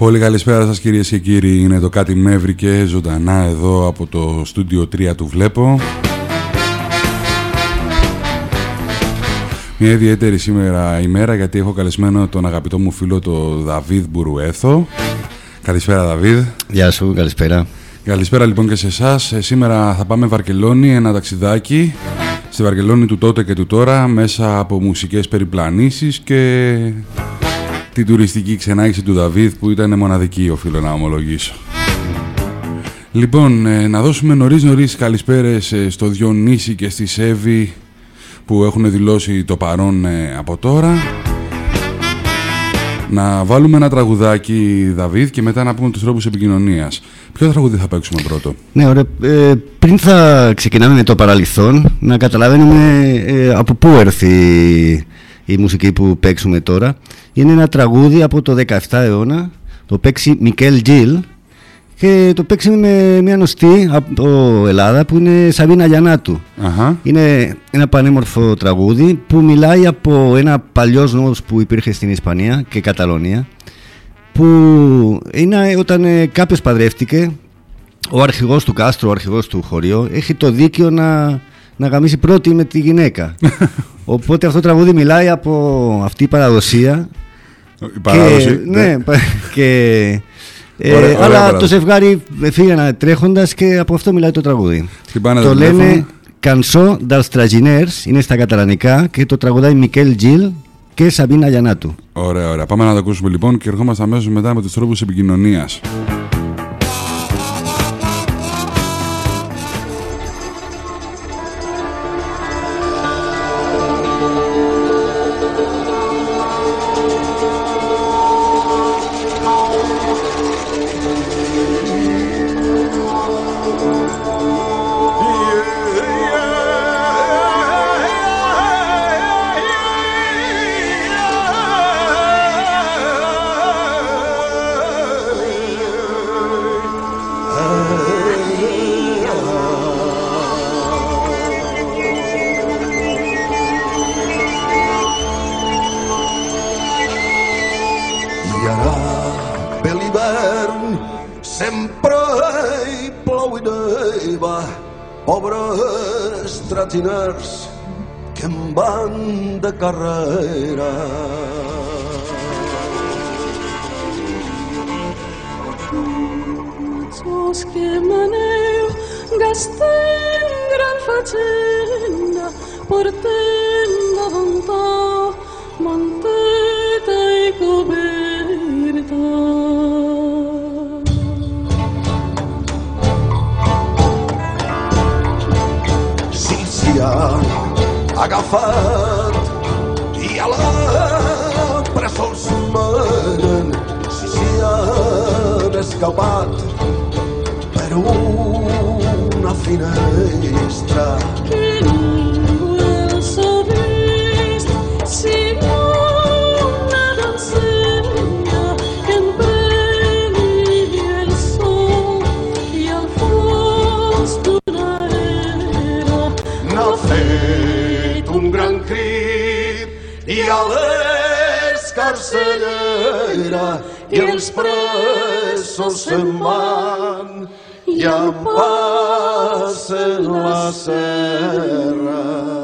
Πολύ καλησπέρα σας κυρίες και κύριοι. Είναι το κάτι με έβρικε ζωντανά εδώ από το στούντιο 3 του Βλέπω. Μια ιδιαίτερη σήμερα ημέρα γιατί έχω καλεσμένο τον αγαπητό μου φίλο τον Δαβίδ Μπουρουέθο. Καλησπέρα Δαβίδ. Γεια σου, καλησπέρα. Καλησπέρα λοιπόν και σε εσάς. Σήμερα θα πάμε Βαρκελόνη, ένα ταξιδάκι στη Βαρκελόνη του τότε και του τώρα μέσα από μουσικές περιπλανήσεις και την τουριστική ξενάγηση του Δαβίδ που ήταν μοναδική οφείλω να ομολογήσω. Λοιπόν, ε, να δώσουμε νωρίς νωρίς καλησπέρες ε, στο Διονύση και στη Σέβη που έχουν δηλώσει το παρόν ε, από τώρα. Να βάλουμε ένα τραγουδάκι, Δαβίδ, και μετά να πούμε τους τρόπους επικοινωνίας. Ποιο τραγούδι θα παίξουμε πρώτο; Ναι, ωραία. Ε, πριν θα ξεκινάμε με το παραλυθόν, να καταλαβαίνουμε ε, από πού έρθει η μουσική που παίξουμε τώρα. Είναι ένα τραγούδι από το 17 αιώνα, το παίξει Μικέλ Τζιλ και το παίξει με μια νοστή από Ελλάδα που είναι Σαβίνα Γιαννάτου. Αχα. Είναι ένα πανέμορφο τραγούδι που μιλάει από ένα παλιό νόμος που υπήρχε στην Ισπανία και Καταλωνία που είναι όταν ε, κάποιος παντρεύτηκε ο αρχηγός του κάστρου, ο αρχηγός του χωριού έχει το δίκαιο να, να γαμίσει πρώτη με τη γυναίκα. Οπότε αυτό το τραγούδι μιλάει από αυτή η παραδοσία Η παράδοση. και, ναι, πα- και, ε, Ωραία, ωραία αλλά παράδοση. το ζευγάρι φύγανε τρέχοντας και από αυτό μιλάει το τραγούδι. Χτυπάνε το το τηλέφωνο. λένε Κανσό Νταρστραζινέρς, είναι στα καταλανικά και το τραγουδάει Μικέλ Τζιλ και Σαμπίνα Γιαννάτου. Ωραία, ωραία. Πάμε να το ακούσουμε λοιπόν και ερχόμαστε αμέσως μετά με τους τρόπους επικοινωνίας. una finestra. Che non sapresti se non una rassegna che imprevi il sole e al posto una era n'ha fet un gran crit i a l'escarcellera i els presos se'n van ya pasen las serras.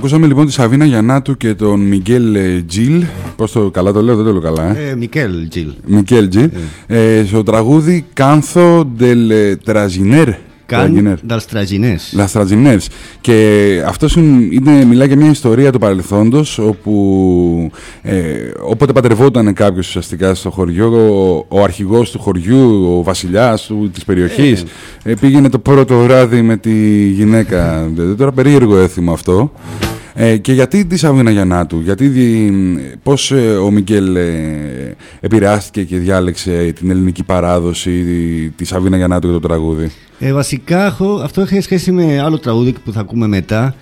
Ακούσαμε λοιπόν τη Σαβίνα Γιαννάτου και τον Μιγγέλ ε, Τζιλ. Πώς το καλά το λέω, δεν το λέω καλά. Ε. Ε, Μικέλ Τζιλ. Μικέλ Τζιλ. Ε, στο τραγούδι Κάνθο Ντελ Τραζινέρ. Καν Δαλστραζινές. Λαστρατζινέρς. Και αυτός είναι, μιλάει για μια ιστορία του παρελθόντος όπου ε, όποτε πατρευόταν κάποιος ουσιαστικά στο χωριό ο, ο αρχηγός του χωριού, ο βασιλιάς του, της περιοχής ε, πήγαινε το πρώτο βράδυ με τη γυναίκα. Ε, Τώρα περίεργο έθιμο αυτό. Ε, και γιατί τη Σαβίνα Γιαννάτου, γιατί δι- πώς ε, ο Μικέλ ε, επηρεάστηκε και διάλεξε την ελληνική παράδοση τη, τη Σαβίνα Γιαννάτου και το τραγούδι; Ε, βασικά έχω- αυτό έχει σχέση με άλλο τραγούδι που θα ακούμε μετά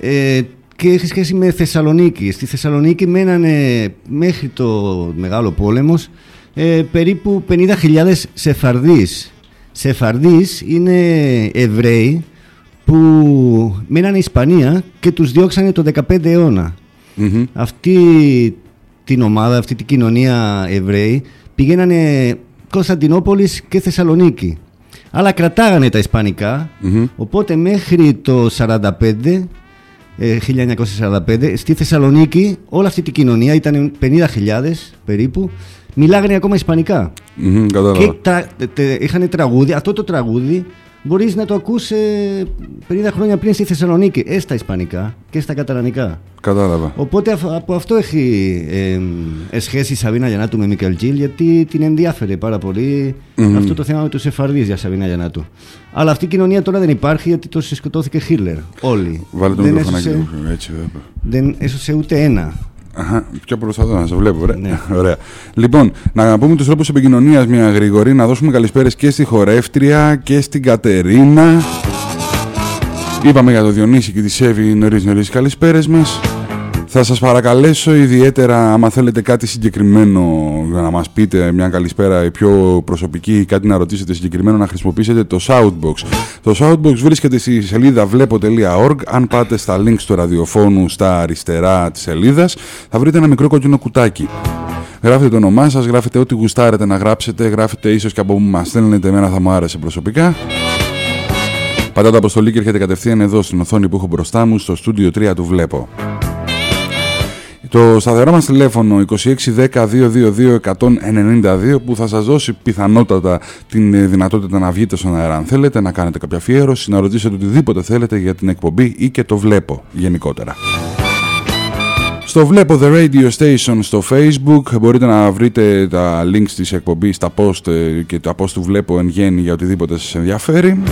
ε, και έχει σχέση με Θεσσαλονίκη. Στη Θεσσαλονίκη μένανε μέχρι το Μεγάλο Πόλεμος ε, περίπου 50.000 Σεφαρδείς. Σεφαρδείς είναι Εβραίοι που μείνανε Ισπανία και τους διώξανε το 15 αιώνα. Μμμ. Αυτή την ομάδα, αυτή την κοινωνία Εβραίοι πηγαίνανε Κωνσταντινόπολης και Θεσσαλονίκη. Αλλά κρατάγανε τα ισπανικα Μμμ. οπότε μέχρι το 45, ε, 1945 στη Θεσσαλονίκη όλη αυτή την κοινωνία ήταν 50.000 περίπου μιλάγανε ακόμα ισπανικά. Μμμ, κατάλαβα. Και τα, τε- τε- είχαν τραγούδι, αυτό το τραγούδι μπορείς να το ακούς ε, 50 χρόνια πριν στη Θεσσαλονίκη, ε, στα ισπανικά και στα καταλανικά. Κατάλαβα. Οπότε αφ- από αυτό έχει ε, ε, σχέση η Σαβίνα Γιαννάτου με Μικελ Τζιλ γιατί την ενδιάφερε πάρα πολύ Μμμ. αυτό το θέμα με τους Εφαρδείς για Σαβίνα Γιαννάτου. Αλλά αυτή η κοινωνία τώρα δεν υπάρχει γιατί το σκοτώθηκε Χίτλερ. Όλοι. Βάλε το δεν, μικροφωνάκι έσωσε, του, έτσι. βέβαια. δεν έσωσε ούτε ένα. Αχα, πιο προσπαθώ να σε βλέπω, ωραία. Ναι. ωραία. Λοιπόν, να πούμε τους τρόπους επικοινωνίας μια γρήγορη, να δώσουμε καλησπέρες και στη χορεύτρια και στην Κατερίνα. Είπαμε για το Διονύση και τη Σέβη νωρίς νωρίς καλησπέρες μας. Θα σας παρακαλέσω ιδιαίτερα άμα θέλετε κάτι συγκεκριμένο για να μας πείτε μια καλησπέρα η πιο προσωπική ή κάτι να ρωτήσετε συγκεκριμένο να χρησιμοποιήσετε το Shoutbox. Το Shoutbox βρίσκεται στη σελίδα βλέπω.org αν πάτε στα links του ραδιοφώνου στα αριστερά της σελίδας θα βρείτε ένα μικρό κόκκινο κουτάκι. Γράφετε το όνομά σας, γράφετε ό,τι γουστάρετε να γράψετε, γράφετε ίσως και από που μας στέλνετε, εμένα θα μου άρεσε προσωπικά. Πατάτε αποστολή και έρχεται κατευθείαν εδώ στην οθόνη που έχω μπροστά μου στο στούντιο 3 του βλέπω. Το σταθερό μας τηλέφωνο 2610-222-192 που θα σας δώσει πιθανότατα την ε, δυνατότητα να βγείτε στον αέρα αν θέλετε, να κάνετε κάποια αφιέρωση, να ρωτήσετε οτιδήποτε θέλετε για την εκπομπή ή και το βλέπω γενικότερα. Στο βλέπω The Radio Station στο Facebook μπορείτε να βρείτε τα links της εκπομπής, τα post ε, και τα post του βλέπω εν γέννη για οτιδήποτε σας ενδιαφέρει.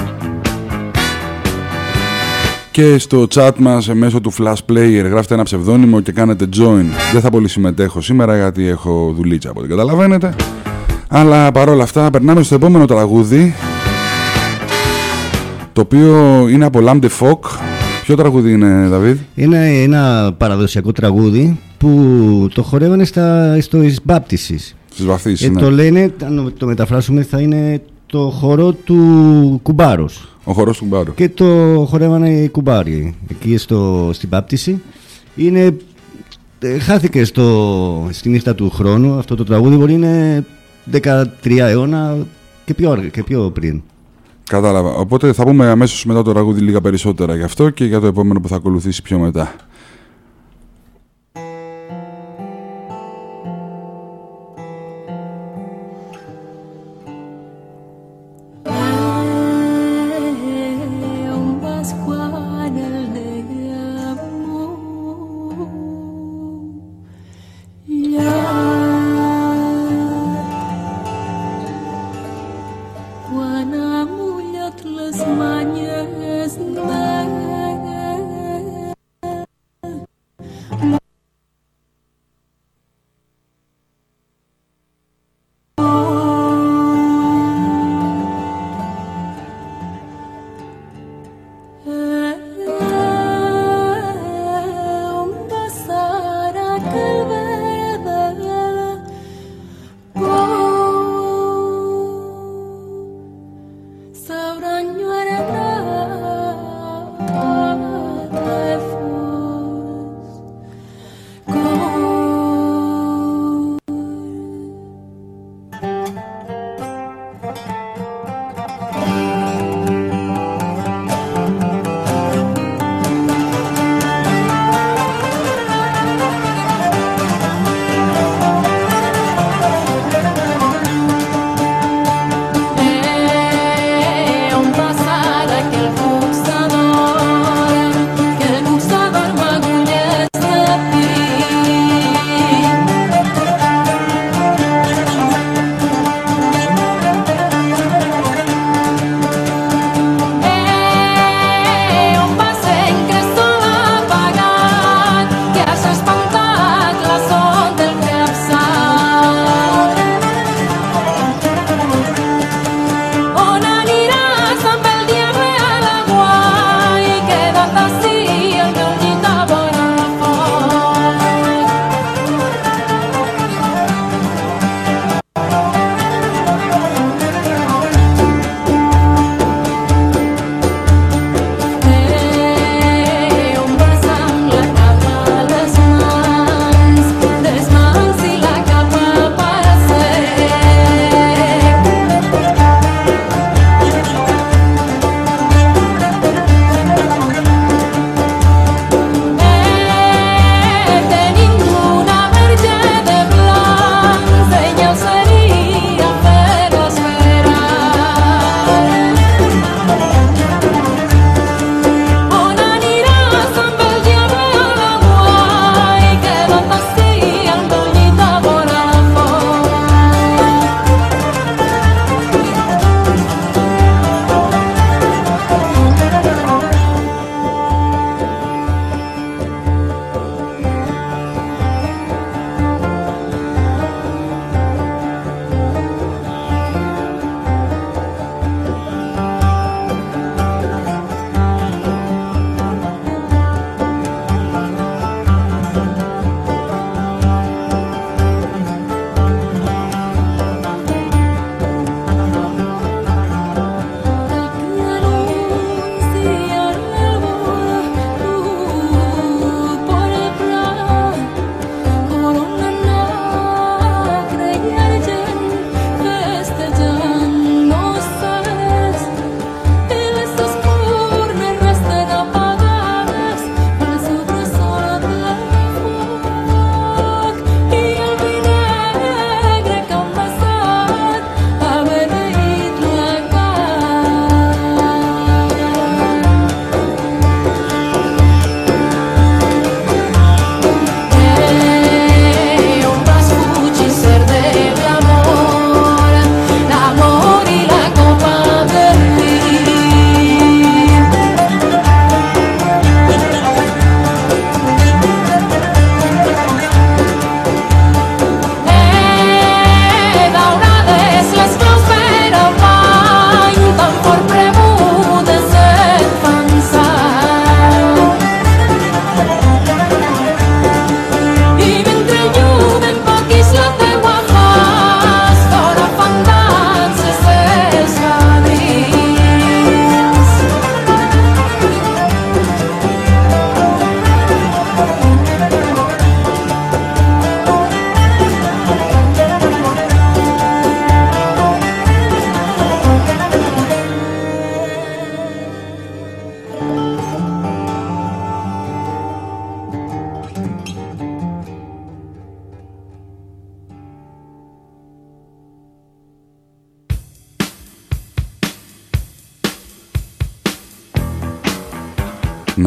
Και στο chat μας ε, μέσω του Flash Player γράφετε ένα ψευδόνυμο και κάνετε join. Δεν θα πολύ συμμετέχω σήμερα γιατί έχω δουλίτσα από ό,τι καταλαβαίνετε. Αλλά παρόλα αυτά περνάμε στο επόμενο τραγούδι το οποίο είναι από Lambde Folk. Ποιο τραγούδι είναι, Δαβίδ; Είναι ένα παραδοσιακό τραγούδι που το χορεύανε στα, στο Ισμπάπτισης. Στις βαθύσεις, Ε, ναι. Το λένε, αν το μεταφράσουμε, θα είναι το χορό του Κουμπάρος. Ο χορός του Μπάρου. Και το χορεύανε οι κουμπάροι εκεί στο, στην Πάπτιση. Είναι, ε, χάθηκε στο, στη νύχτα του χρόνου αυτό το τραγούδι, μπορεί είναι 13 αιώνα και πιο, αργα- και πιο πριν. Κατάλαβα. Οπότε θα πούμε αμέσως μετά το τραγούδι λίγα περισσότερα γι' αυτό και για το επόμενο που θα ακολουθήσει πιο μετά.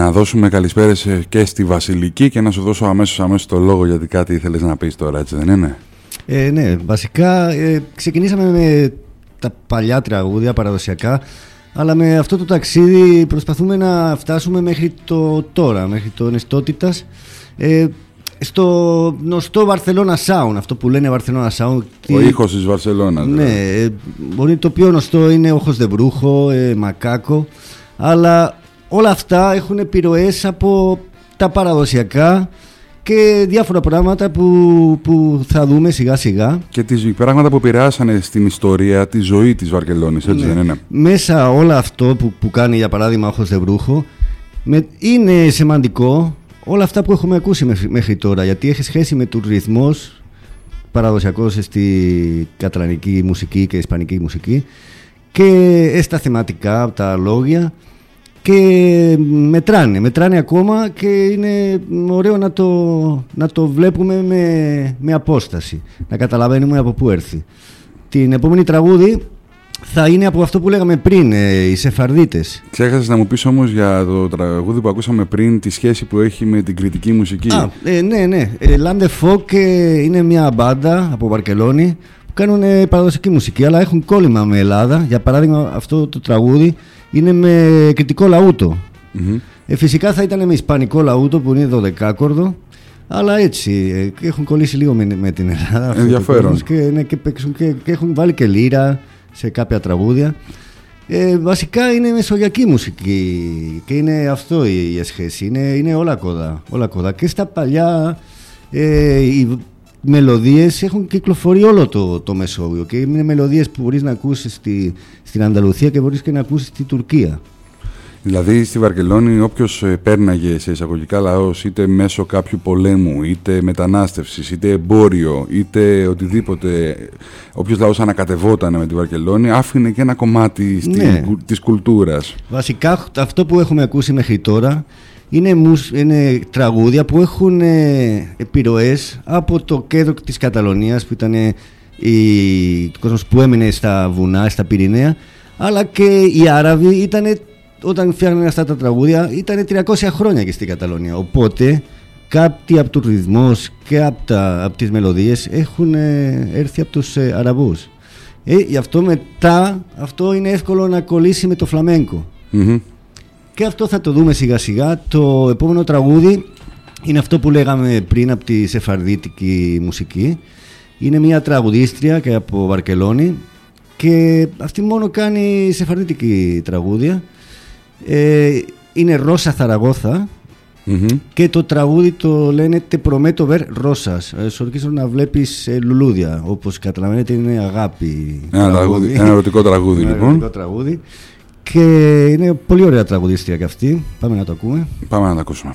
Να δώσουμε καλησπέρες ε, και στη Βασιλική και να σου δώσω αμέσως αμέσως το λόγο γιατί κάτι ήθελες να πεις τώρα, έτσι δεν είναι; Ε, ναι, βασικά ε, ξεκινήσαμε με τα παλιά τραγούδια παραδοσιακά αλλά με αυτό το ταξίδι προσπαθούμε να φτάσουμε μέχρι το τώρα, μέχρι το Νεστότητας ε, στο γνωστό Βαρθελώνα Sound, αυτό που λένε Βαρθελώνα Sound. Ο ήχος της Βαρσελώνας. Ναι, ε, μπορεί το πιο γνωστό είναι Όχος Δεμπρούχο, ε, Μακάκο, αλλά όλα αυτά έχουν επιρροές από τα παραδοσιακά και διάφορα πράγματα που, που θα δούμε σιγά σιγά. Και τις πράγματα που επηρεάσανε στην ιστορία, τη ζωή της Βαρκελόνης, έτσι Ναι. δεν είναι; Μέσα όλα αυτό που, που κάνει για παράδειγμα ο Χωσδευρούχο με, είναι σημαντικό όλα αυτά που έχουμε ακούσει μέχρι, μέχρι τώρα γιατί έχει σχέση με τους ρυθμός παραδοσιακός στη καταλανική μουσική και ισπανική μουσική και στα θεματικά τα λόγια και μετράνε, μετράνε ακόμα και είναι ωραίο να το, να το βλέπουμε με, με απόσταση, να καταλαβαίνουμε από πού έρθει. Την επόμενη τραγούδι θα είναι από αυτό που λέγαμε πριν, ε, οι Σεφαρδίτες. Ξέχασες να μου πεις όμως για το τραγούδι που ακούσαμε πριν τη σχέση που έχει με την κριτική μουσική. Α, ε, ναι, ναι. Ε, Lande Folk ε, είναι μια μπάντα από Βαρκελόνη που κάνουν ε, παραδοσιακή μουσική, αλλά έχουν κόλλημα με Ελλάδα. Για παράδειγμα, αυτό το τραγούδι είναι με κριτικό λαούτο. Μμμ. Ε, φυσικά θα ήταν με ισπανικό λαούτο που είναι δωδεκάκορδο. Αλλά έτσι, ε, και έχουν κολλήσει λίγο με, με την Ελλάδα. αυτό το Ενδιαφέρον. κόσμος Και, ναι, και, παίξουν και, και έχουν βάλει και λύρα σε κάποια τραγούδια. Ε, βασικά είναι μεσογειακή μουσική και είναι αυτό η, η σχέση. Είναι, είναι όλα κοντά, όλα κοντά. Και στα παλιά ε, οι μελωδίες έχουν κυκλοφορεί όλο το, το Μεσόγειο και είναι μελωδίες που μπορείς να ακούσεις στη, στην Ανταλουθία και μπορείς και να ακούσεις στη Τουρκία. Δηλαδή στη Βαρκελόνη όποιος ε, πέρναγε σε εισαγωγικά λαός είτε μέσω κάποιου πολέμου, είτε μετανάστευσης, είτε εμπόριο, είτε οτιδήποτε, όποιος λαός ανακατευόταν με τη Βαρκελόνη άφηνε και ένα κομμάτι στη, Ναι. κου- της κουλτούρας. Βασικά αυτό που έχουμε ακούσει μέχρι τώρα είναι, μουσ- είναι τραγούδια που έχουν ε, επιρροές από το κέντρο της Καταλωνίας που ήταν ε, η, ο κόσμος που έμεινε στα βουνά, στα Πυρηναία αλλά και οι Άραβοι ήταν όταν φτιάχνανε αυτά τα τραγούδια ήταν 300 χρόνια και στην Καταλωνία. Οπότε κάποιοι από τους ρυθμούς και από, τα, από τις μελωδίες έχουν ε, έρθει από τους ε, Αραβούς. Ε, γι' αυτό μετά αυτό είναι εύκολο να κολλήσει με το φλαμέγκο. Μμμ. Και αυτό θα το δούμε σιγά σιγά. Το επόμενο τραγούδι είναι αυτό που λέγαμε πριν από τη σεφαρδίτικη μουσική. Είναι μια τραγουδίστρια και από Βαρκελόνη και αυτή μόνο κάνει σεφαρδίτικη τραγούδια. Ε, είναι Ρώσα Θαραγώθα Μμμ. και το τραγούδι το λένε «Te prometo ver rosas». Ε, σου ορκίζω να βλέπεις ε, λουλούδια. Όπως καταλαβαίνετε είναι αγάπη. Ένα, τραγούδι, ένα ερωτικό τραγούδι Ένα λοιπόν. ερωτικό τραγούδι. Και είναι πολύ ωραία τραγουδίστρια και αυτή. Πάμε να το ακούμε. Πάμε να τα ακούσουμε.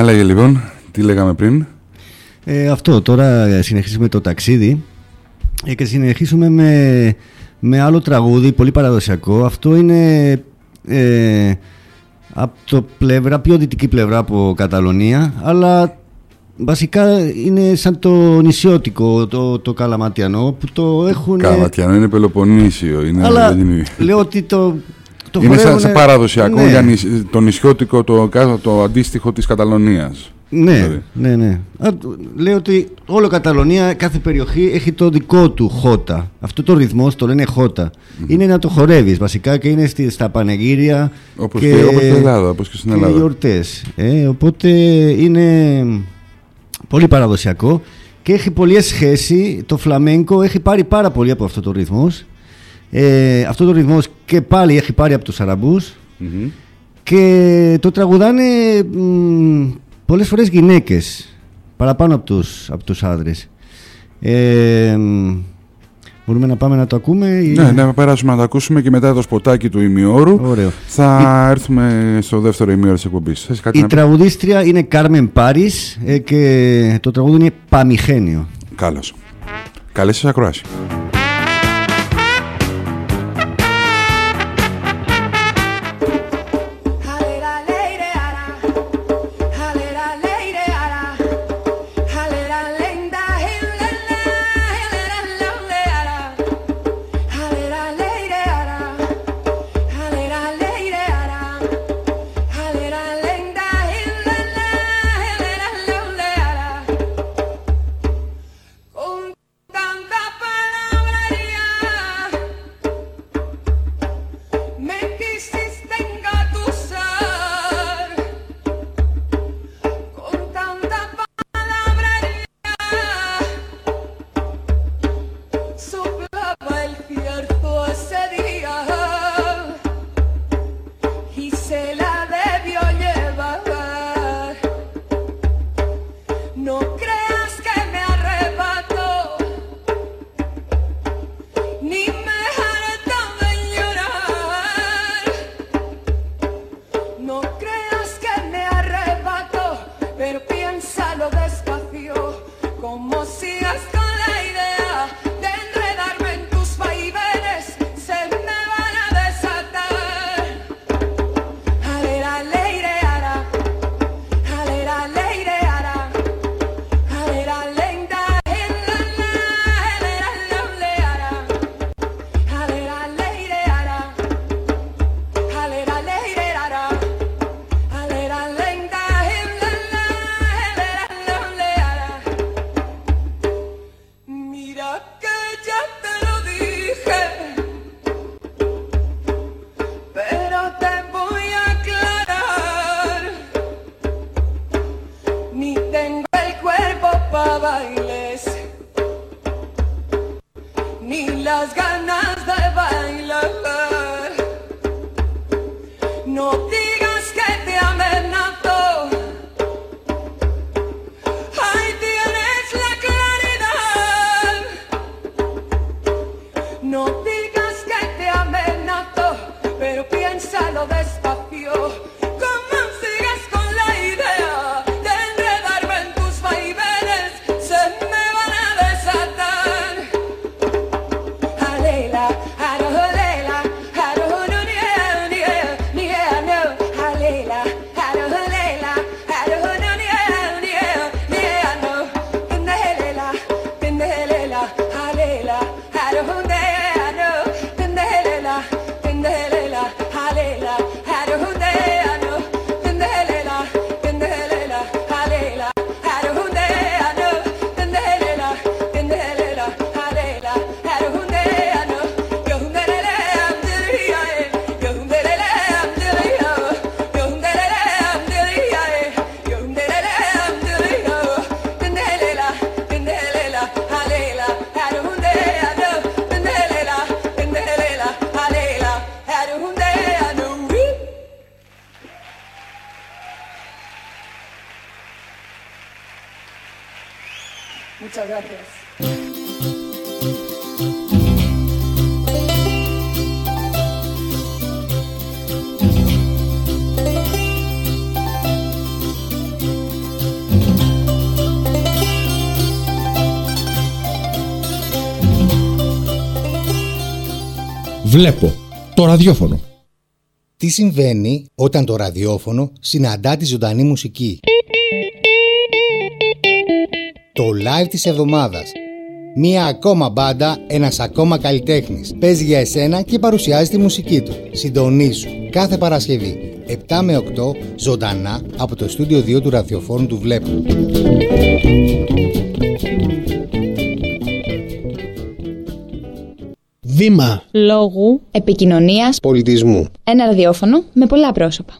Για λέγε λοιπόν, τι λέγαμε πριν; Ε, αυτό, τώρα συνεχίσουμε το ταξίδι ε, και συνεχίσουμε με, με άλλο τραγούδι, πολύ παραδοσιακό. Αυτό είναι ε, από το πλευρά, πιο δυτική πλευρά από Καταλωνία, αλλά βασικά είναι σαν το νησιώτικο, το, το καλαματιανό, που το έχουν... Καλαματιανό είναι Πελοποννήσιο, είναι... Αλλά δεν είναι... λέω ότι το, το είναι σαν, χορεύουνε- σαν παραδοσιακό Ναι. για νησ- το νησιώτικο, το, κάτω- το αντίστοιχο της Καταλωνίας. Ναι, Δηλαδή. ναι, ναι. Α, Λέω ότι όλο Καταλωνία, κάθε περιοχή έχει το δικό του χώτα. Αυτό το ρυθμό το λένε χώτα. Είναι να το χορεύεις βασικά και είναι στη, στα πανεγύρια Όπως και, και- όπως στην Ελλάδα, όπως και στην Ελλάδα. γιορτές. Ε, οπότε είναι πολύ παραδοσιακό και έχει πολλή σχέση. Το φλαμέγκο έχει πάρει πάρα πολύ από αυτό το ρυθμός. Ε, αυτός το ρυθμός και πάλι έχει πάρει από τους Αραμπούς Μμμ. και το τραγουδάνε μ, πολλές φορές γυναίκες παραπάνω από τους, από τους άντρες. Ε, μ, μπορούμε να πάμε να το ακούμε ή... Ναι, ναι, να περάσουμε να τα ακούσουμε και μετά το σποτάκι του ημιώρου Ωραίο. θα έρθουμε στο δεύτερο ημίωρο της εκπομπής. Θες κάτι Η να πεις; τραγουδίστρια είναι Κάρμεν Πάρις ε, και το τραγούδι είναι Παμιχένιο. Καλώς. Καλές σας ακροάσεις. Βλέπω το ραδιόφωνο. Τι συμβαίνει όταν το ραδιόφωνο συναντά τη ζωντανή μουσική; Το live της εβδομάδας. Μία ακόμα μπάντα, ένας ακόμα καλλιτέχνης. Παίζει για εσένα και παρουσιάζει τη μουσική του. Συντονίσου κάθε Παρασκευή 7 με 8 ζωντανά από το στούντιο 2 του ραδιοφόρου του Βλέπου. Βήμα Λόγου επικοινωνίας Πολιτισμού. ένα ραδιόφωνο με πολλά πρόσωπα.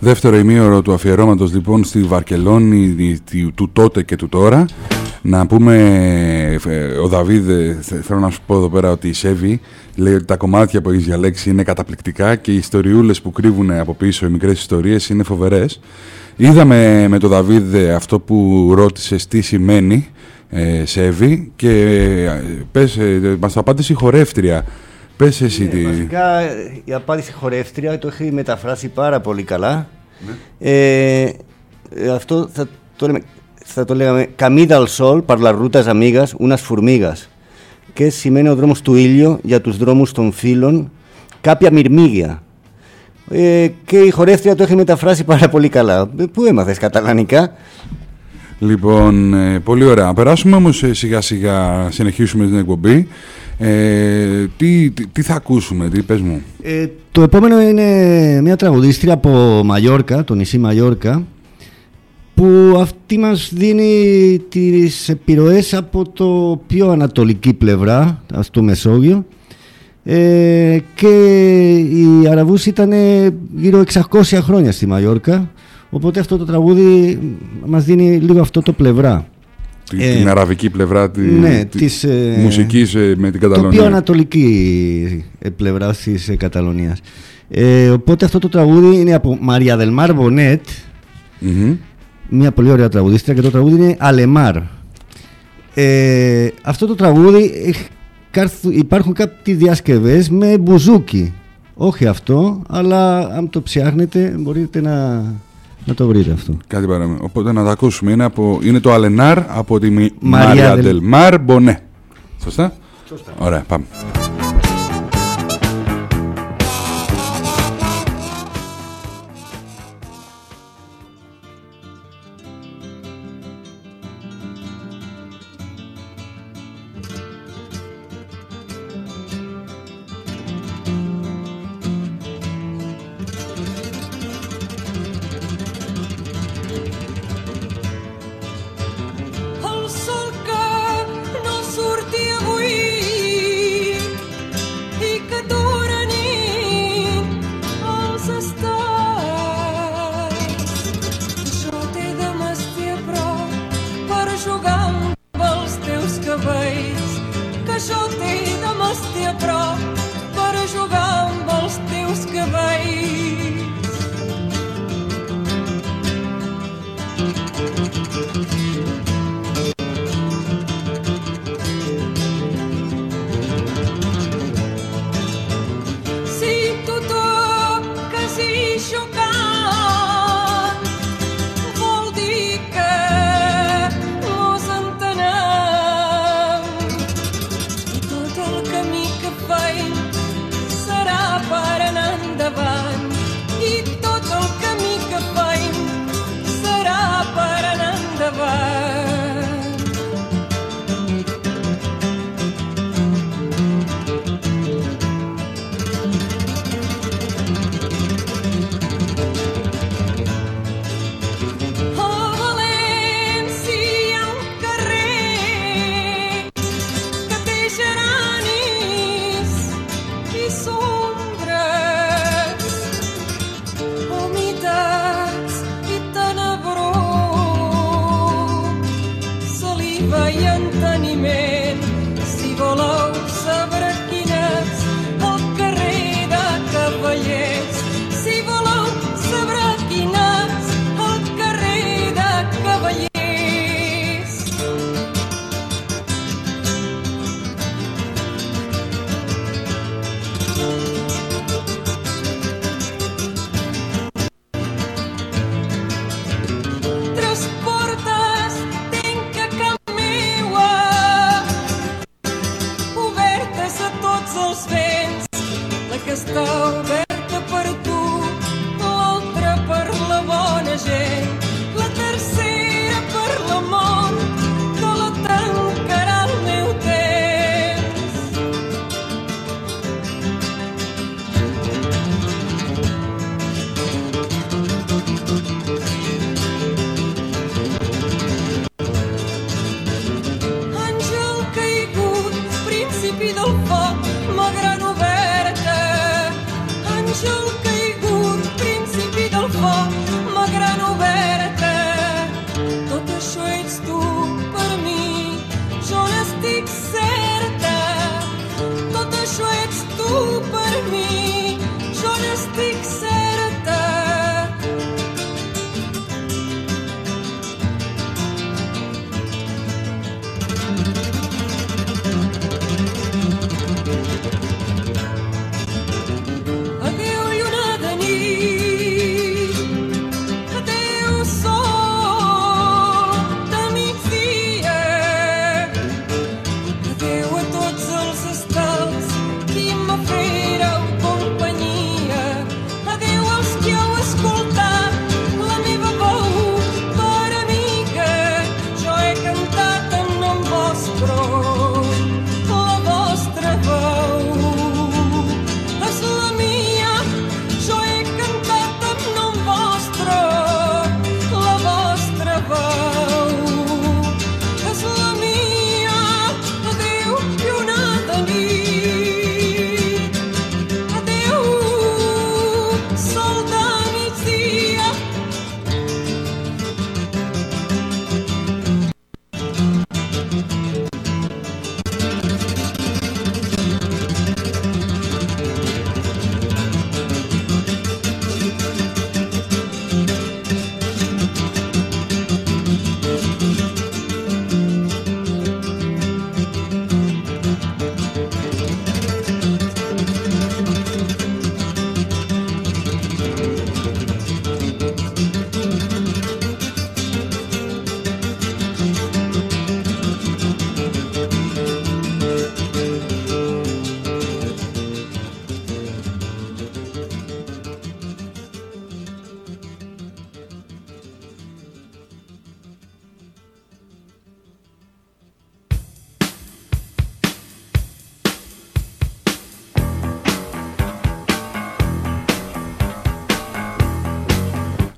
Δεύτερο ημίωρο του αφιερώματος λοιπόν στη Βαρκελόνη του τότε και του τώρα. Να πούμε, ε, ο Δαβίδ, ε, θέλω να σου πω εδώ πέρα ότι η Σέβη λέει ότι τα κομμάτια που έχεις διαλέξει είναι καταπληκτικά και οι ιστοριούλες που κρύβουν από πίσω, οι μικρές ιστορίες, είναι φοβερές. Είδαμε με τον Δαβίδ αυτό που ρώτησε τι σημαίνει ε, Σέβη και ε, πες, ε, μας το απάντησε η χορεύτρια. Πες εσύ τι... Βασικά η απάντηση χορεύτρια το έχει μεταφράσει πάρα πολύ καλά. Ε, ε, αυτό θα το, λέμε, θα το λέγαμε Camida al sol par las rutas amigas unas formigas και σημαίνει ο δρόμος του ήλιο για τους δρόμους των φίλων κάποια μυρμήγια. Ε, και η χορεύτρια το έχει μεταφράσει πάρα πολύ καλά. Ε, Πού έμαθες καταλανικά; Λοιπόν, ε, πολύ ωραία. Να περάσουμε όμως ε, σιγά σιγά, συνεχίσουμε την εκπομπή. Ε, τι, τι, τι θα ακούσουμε, τι πες μου. Ε, το επόμενο είναι μια τραγουδίστρια από Μαγιόρκα, το νησί Μαγιόρκα, που αυτή μας δίνει τις επιρροές από το πιο ανατολική πλευρά, στο Μεσόγειο. Ε, και η Αραβούς ήταν γύρω 600 χρόνια στη Μαγιόρκα, οπότε αυτό το τραγούδι μας δίνει λίγο αυτό το πλευρά. Τη- Ε, την αραβική πλευρά τη, ναι, τη- της, ε, μουσικής ε, με την Το πιο Καταλωνία. ανατολική ε, πλευρά της ε, Καταλωνίας. Ε, οπότε αυτό το τραγούδι είναι από Μαρία Δελμάρ Μπονέτ, Μμμ. μια πολύ ωραία τραγουδίστρια και το τραγούδι είναι Αλεμάρ. Ε, αυτό το τραγούδι έχει κάρθου- υπάρχουν κάποιοι διασκευές με μπουζούκι. Όχι αυτό, αλλά αν το ψάχνετε μπορείτε να, να το βρείτε αυτό. Κάτι παρόμοιο. Οπότε να τα ακούσουμε. Είναι, από, είναι το Αλενάρ από τη Μι- Μαρία Μαρία Δελ- Ντελμάρ Μπονέ. Σωστά; Σωστά. Ωραία, πάμε.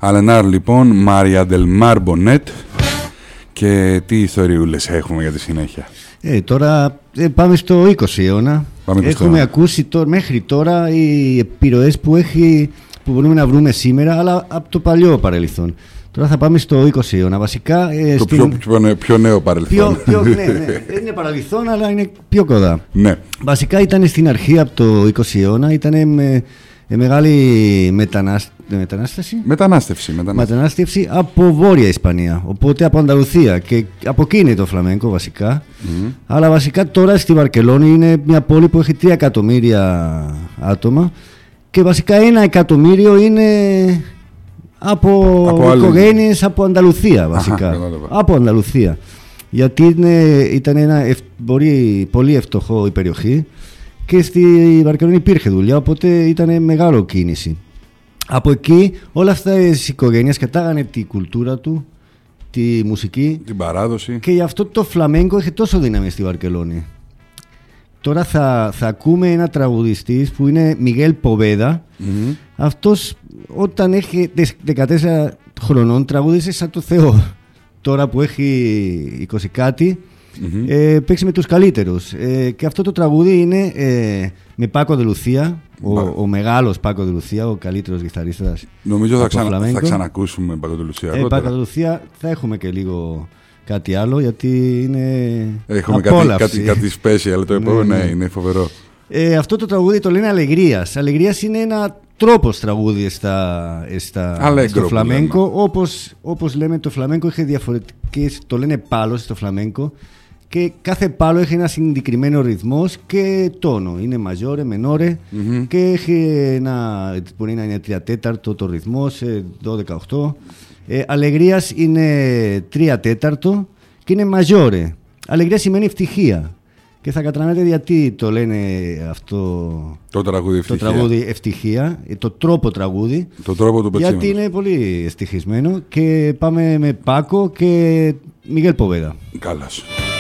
Αλενάρ λοιπόν, Μάρια Ντελμάρ Μπονέτ και τι ιστοριούλες έχουμε για τη συνέχεια. Ε, τώρα ε, πάμε στο 20 αιώνα. Πάμε Έχουμε ακούσει το, μέχρι τώρα οι επιρροές που, έχει, που μπορούμε να βρούμε σήμερα, αλλά από το παλιό παρελθόν. Τώρα θα πάμε στο 20 αιώνα. Βασικά. Ε, το πιο, πιο, πιο, νέο παρελθόν. Πιο, πιο, ναι, ναι. Δεν είναι παρελθόν, αλλά είναι πιο κοντά. Ναι. Βασικά ήταν στην αρχή από το 20 αιώνα, ήταν με ε, μεγάλη μετανάστευση. Μετανάστευση. Μετανάστευση, μετανάστευση από Βόρεια Ισπανία. Οπότε από Ανταλουθία. Και από εκεί είναι το φλαμέγκο βασικά. Mm-hmm. Αλλά βασικά τώρα στη Βαρκελόνη είναι μια πόλη που έχει 3 εκατομμύρια άτομα. Και βασικά ένα εκατομμύριο είναι από, από οικογένειες από Ανταλουθία βασικά. Αχα, από Ανταλουθία. Γιατί είναι, ήταν ένα μπορεί, πολύ ευτοχό η περιοχή και στη Βαρκελόνη υπήρχε δουλειά, οπότε ήταν μεγάλο κίνηση. Από εκεί όλα αυτά οι οικογένειες κατάγανε τη κουλτούρα του, τη μουσική. Την παράδοση. Και γι' αυτό το φλαμέγκο έχει τόσο δύναμη στη Βαρκελόνη. Τώρα θα, θα ακούμε ένα τραγουδιστής που είναι Μιγέλ Ποβέδα. Mm-hmm. Αυτός όταν έχει 14 χρονών τραγούδισε σαν το Θεό. Τώρα που έχει 20 κάτι mm-hmm. ε, παίξει με τους καλύτερους. Ε, και αυτό το τραγούδι είναι ε, με Πάκο Δε Λουθία, ο, ο μεγάλος Πάκο Δε Λουθία, ο καλύτερος κιθαρίστας Νομίζω θα, ξανα, θα ξανακούσουμε Πάκο Δε Λουθία. Ε, Πάκο Δε Λουθία θα έχουμε και λίγο κάτι άλλο γιατί είναι Έχουμε κάτι, κάτι, κάτι special το επόμενο, ναι, ναι. ναι, είναι φοβερό. Ε, αυτό το τραγούδι το λένε Alegrías. Alegrías είναι ένα τρόπος τραγούδι στα, στα, στο φλαμέγκο. Όπως, όπως λέμε το φλαμέγκο έχει διαφορετικές, το λένε palos στο φλαμέγκο και κάθε πάλο έχει ένα συγκεκριμένο ρυθμός και τόνο. Είναι μαζόρε, μενόρε mm-hmm. και έχει ένα, μπορεί να είναι 3 τέταρτο το ρυθμό, 12-18. Ε, Αλεγρίας είναι 3 τέταρτο και είναι μαζόρε. Αλεγρία σημαίνει ευτυχία. Και θα καταλαβαίνετε γιατί το λένε αυτό το τραγούδι ευτυχία. Το τραγούδι ευτυχία, το τρόπο τραγούδι. Το τρόπο του Γιατί είναι πολύ ευτυχισμένο. Και πάμε με Πάκο και Μιγέλ Ποβέδα. Καλώς. por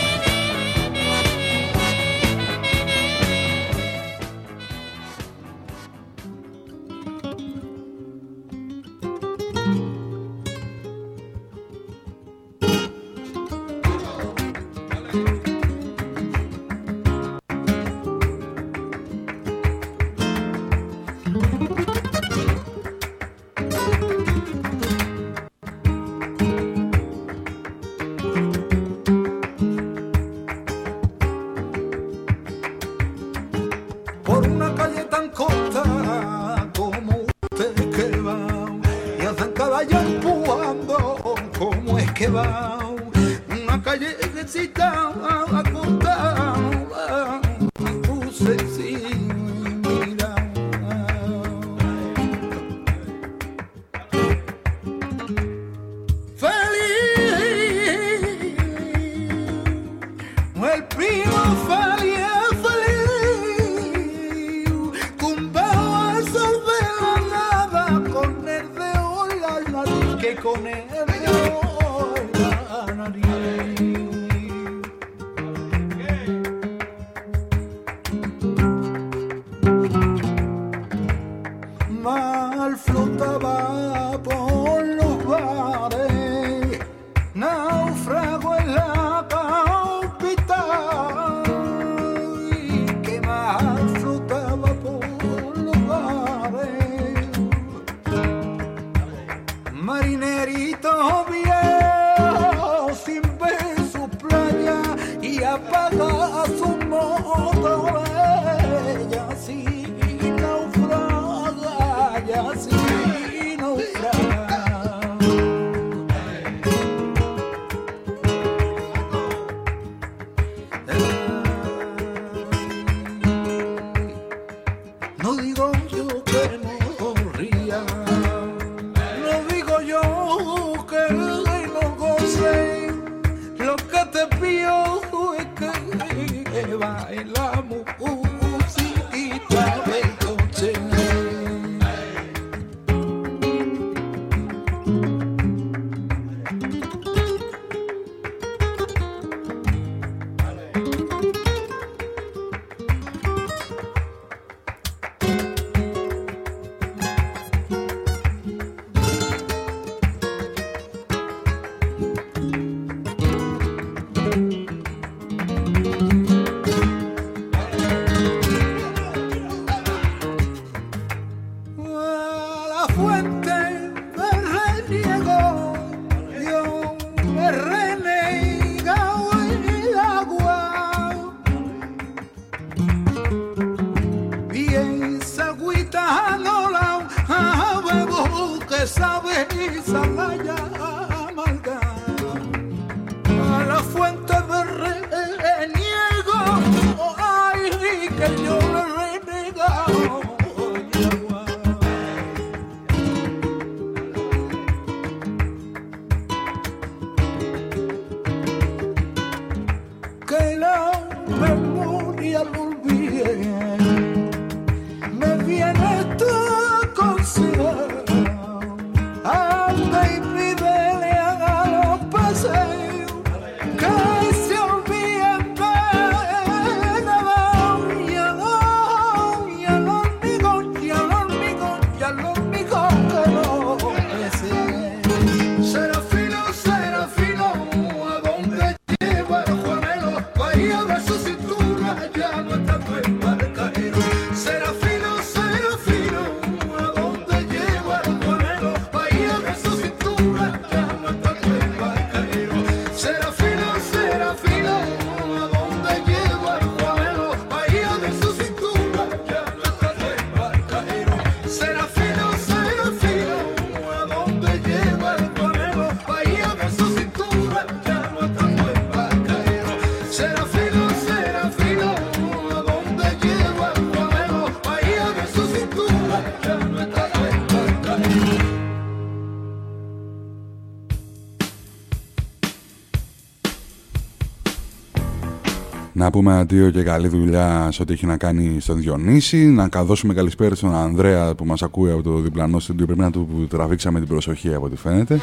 πούμε αντίο και καλή δουλειά σε ό,τι έχει να κάνει στον Διονύση. Να δώσουμε καλησπέρα στον Ανδρέα που μας ακούει από το διπλανό στούντιο. Πρέπει να του τραβήξαμε την προσοχή από ό,τι φαίνεται.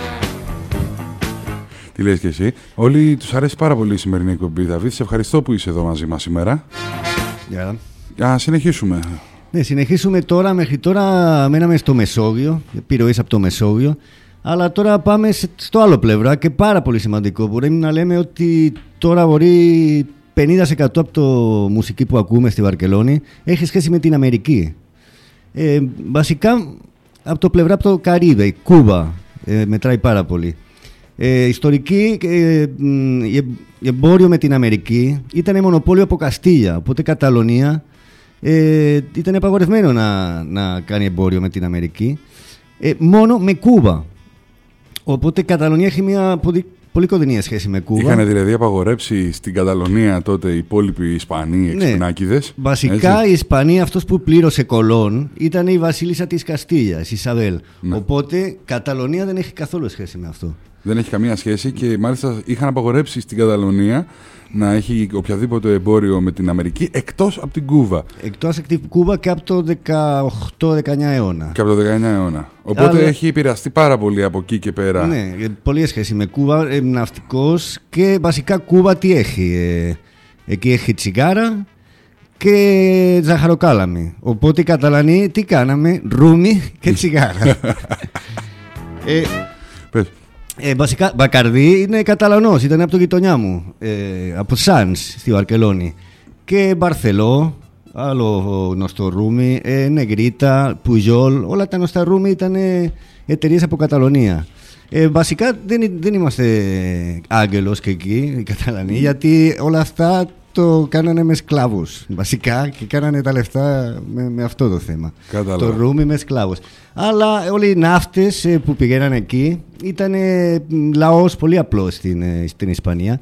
Τι λες και εσύ; Όλοι τους αρέσει πάρα πολύ η σημερινή εκπομπή. Δαβίδ, σε ευχαριστώ που είσαι εδώ μαζί μας σήμερα. Γεια. Α συνεχίσουμε. Ναι, συνεχίσουμε τώρα. Μέχρι τώρα μέναμε στο Μεσόγειο, επιρροής από το Μεσόγειο. Αλλά τώρα πάμε σε- στο άλλο πλευρά και πάρα πολύ σημαντικό. Μπορεί να λέμε ότι τώρα μπορεί 50% από το μουσική που ακούμε στη Βαρκελόνη έχει σχέση με την Αμερική. Ε, βασικά από το πλευρά από το Καρύβε, Κούβα, ε, μετράει πάρα πολύ. Ε, ιστορική, ε, μ, η εμ- η εμπόριο με την Αμερική ήταν μονοπόλιο από Καστίλια, οπότε Καταλωνία ε, ήταν απαγορευμένο να, να κάνει εμπόριο με την Αμερική. Ε, μόνο με Κούβα. Οπότε η Καταλωνία έχει μια πολύ, πολύ κοντινή σχέση με Κούβα. Είχαν δηλαδή απαγορέψει στην Καταλωνία τότε οι υπόλοιποι Ισπανοί Ναι. εξυπνάκηδες. Βασικά έτσι. η Ισπανία αυτός που πλήρωσε κολόν ήταν η βασίλισσα της Καστίλιας, η Ισαβέλ. Ναι. Οπότε Καταλωνία δεν έχει καθόλου σχέση με αυτό. Δεν έχει καμία σχέση και μάλιστα είχαν απαγορέψει στην Καταλωνία να έχει οποιαδήποτε εμπόριο με την Αμερική εκτός από την Κούβα Εκτός από την Κούβα και από το 18-19 αιώνα. και από το 19 αιώνα. Οπότε Αλλά- έχει επηρεαστεί πάρα πολύ από εκεί και πέρα. Ναι, ε, πολύ σχέση με Κούβα, ε, ναυτικός και βασικά Κούβα τι έχει. ε, εκεί έχει τσιγάρα και ζαχαροκάλαμη. Οπότε οι Καταλανοί τι κάναμε, ρούμι και τσιγάρα. ε, Πες. Ε, βασικά, Μπακαρδί είναι Καταλανός, ήταν από το γειτονιά μου, ε, από Σάνς στη Βαρκελόνη. Και Μπαρθελό, άλλο γνωστό ρούμι, ε, Νεγρίτα, Πουζόλ, όλα τα γνωστά ρούμι ήταν εταιρείες από Καταλωνία. Ε, βασικά δεν, δεν είμαστε άγγελος και εκεί, οι Καταλανοί, γιατί όλα αυτά το κάνανε με σκλάβους βασικά και κάνανε τα λεφτά με, με αυτό το θέμα. Κατάλαβα. Το ρούμι με σκλάβους. Αλλά όλοι οι ναύτες ε, που πηγαίναν εκεί ήταν ε, λαός πολύ απλός στην, ε, στην Ισπανία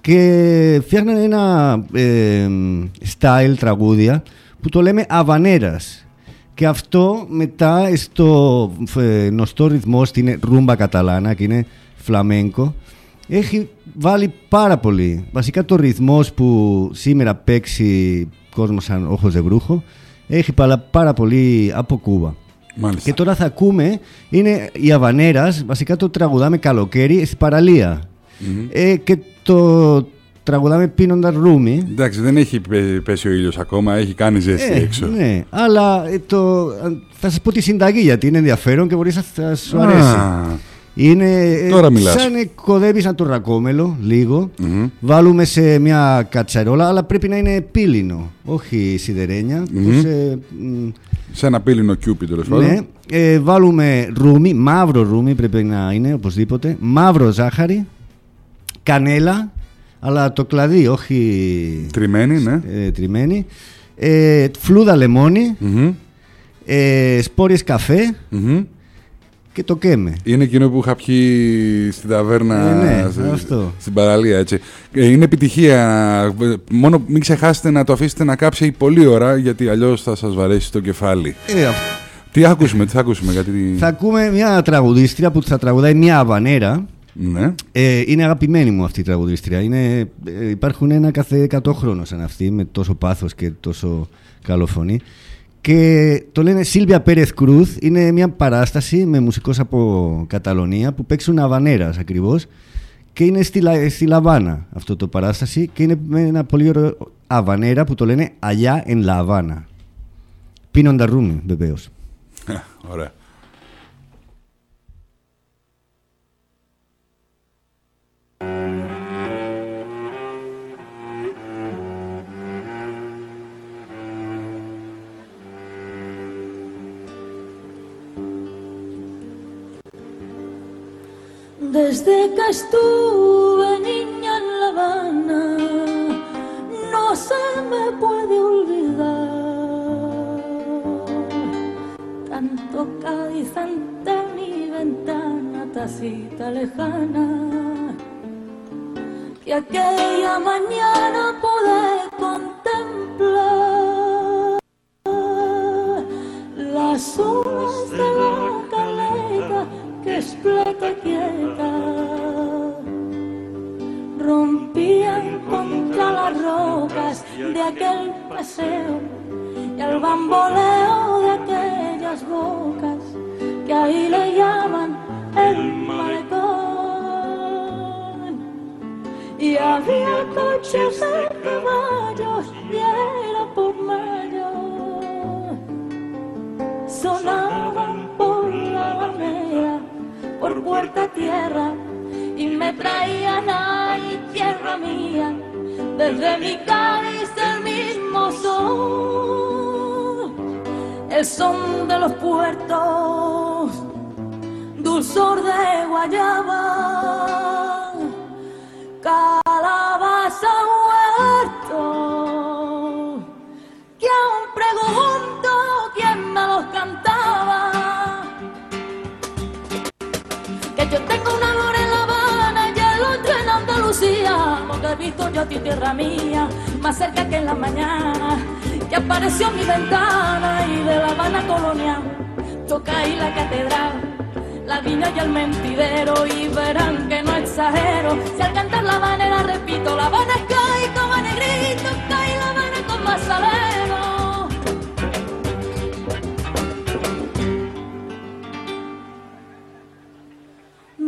και φτιάχνανε ένα ε, style τραγούδια που το λέμε αβανέρας και αυτό μετά στο ε, γνωστό ρυθμό στην ρούμπα καταλάνα και είναι φλαμέγκο έχει βάλει πάρα πολύ. Βασικά το ρυθμός που σήμερα παίξει κόσμο σαν ο Χοζεβρούχο έχει πάρα, πάρα πολύ από Κούβα. Μάλιστα. Και τώρα θα ακούμε, είναι η Αβανέρας, βασικά το τραγουδάμε καλοκαίρι στην παραλία. Ε, και το τραγουδάμε πίνοντας ρούμι. Εντάξει, δεν έχει πε- πέσει ο ήλιος ακόμα, έχει κάνει ζέστη Ε, έξω. ναι, αλλά ε, το, θα σας πω τη συνταγή γιατί είναι ενδιαφέρον και μπορεί να θα σου αρέσει. Α, Είναι ε, Τώρα μιλάς. σαν ε, κοδεύεις ένα τουρακόμελο λίγο, βάλουμε σε μια κατσαρόλα, αλλά πρέπει να είναι πύλινο, όχι σιδερένια. Πως, ε, μ, σε ένα πύλινο κιούπι τέλος πάντων. ναι, ε, βάλουμε ρούμι, μαύρο ρούμι πρέπει να είναι οπωσδήποτε, μαύρο ζάχαρη, κανέλα, αλλά το κλαδί, όχι Τριμμένη, ναι. ε, τριμμένη, ε, φλούδα λεμόνι, Μμμ, ε, σπόριες καφέ μμμ. Και το καίμε. Είναι εκείνο που είχα πιει στην ταβέρνα Ε, ναι, στη- αυτό. στην παραλία, έτσι. Ε, Είναι επιτυχία. Ε, Μόνο μην ξεχάσετε να το αφήσετε να κάψει πολλή ώρα, γιατί αλλιώς θα σας βαρέσει το κεφάλι. Ε, αυ- Τι θα ακούσουμε, τι θα ακούσουμε, γιατί... Θα ακούμε μια τραγουδίστρια που θα τραγουδάει μια αβανέρα. Ναι. Ε, είναι αγαπημένη μου αυτή η τραγουδίστρια. Είναι, ε, υπάρχουν ένα κάθε 100 χρόνο σαν αυτή, με τόσο πάθος και τόσο καλό φωνή. Και το λένε Σίλβια Πέρεθ Κρούθ. Είναι μια παράσταση με μουσικός από Καταλωνία που παίξουν αβανέρας ακριβώς. Και είναι στη, Λα- στη Λαβάνα αυτό το παράσταση και είναι με ένα πολύ ωραίο αβανέρα που το λένε Αλιά εν Λαβάνα. Πίνοντα ρούμι βεβαίως. Ωραία. Desde que estuve niña en La Habana, no se me puede olvidar. Tanto Cádiz ante mi ventana, tacita lejana, que aquella mañana pude contemplar las olas de la explota quieta. Rompían contra las rocas de aquel paseo y al bamboleo de aquellas bocas que ahí le llaman el malecón. Y había coches de caballos y era por mayo. Sonaban puerta tierra, y me traían ahí tierra mía, desde mi Cádiz el mismo sol, el son de los puertos, dulzor de guayaba, calabaza Yo tengo un amor en La Habana y el otro en Andalucía. Donde he visto yo a ti, tierra mía, más cerca que en la mañana. Que apareció mi ventana y de La Habana colonia. Yo caí la catedral la viña y el mentidero y verán que no exagero. Si al cantar la banera repito, la Habana cae como negrito, cae la Habana con más salero.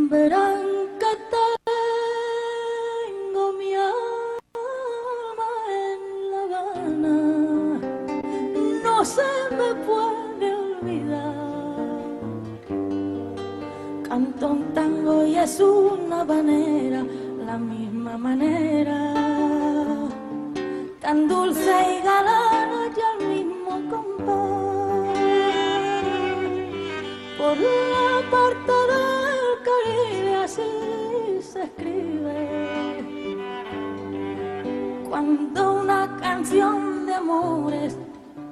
Verán que tengo mi alma en La Habana, no se me puede olvidar. Canto un tango y es una banera, la misma manera, tan dulce y galana y al mismo compás. Por la parte escribe. Cuando una canción de amores,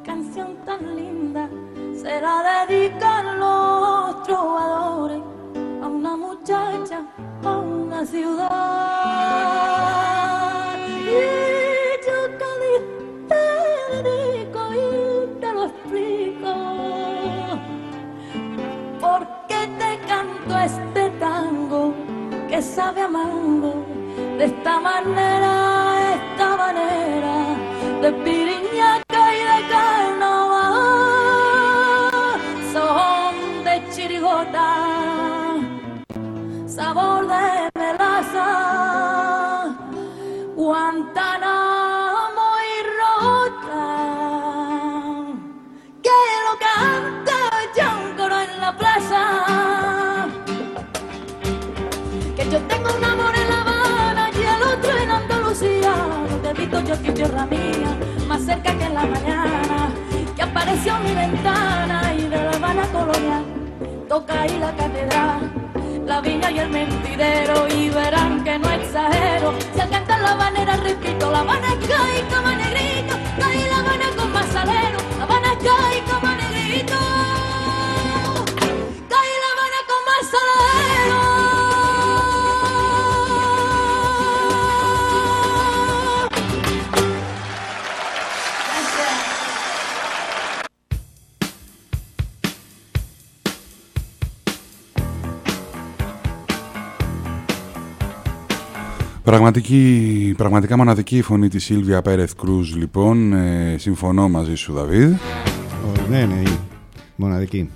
canción tan linda, se la dedican los trovadores a una muchacha, a una ciudad. Sabe a mango de esta manera, esta manera de piriñaca y de carnaval. Son de chirigota, sabor Yo que tierra mía, más cerca que en la mañana. Que apareció en mi ventana y de La Habana colonial. Toca ahí la catedral, la viña y el mentidero. Y verán que no exagero. Si al cantar la banera repito, La caí como negrito. Πραγματική, πραγματικά μοναδική η φωνή της Σίλβια Πέρεθ Κρούζ λοιπόν. Ε, συμφωνώ μαζί σου Δαβίδ. Ω, ναι, ναι, μοναδική.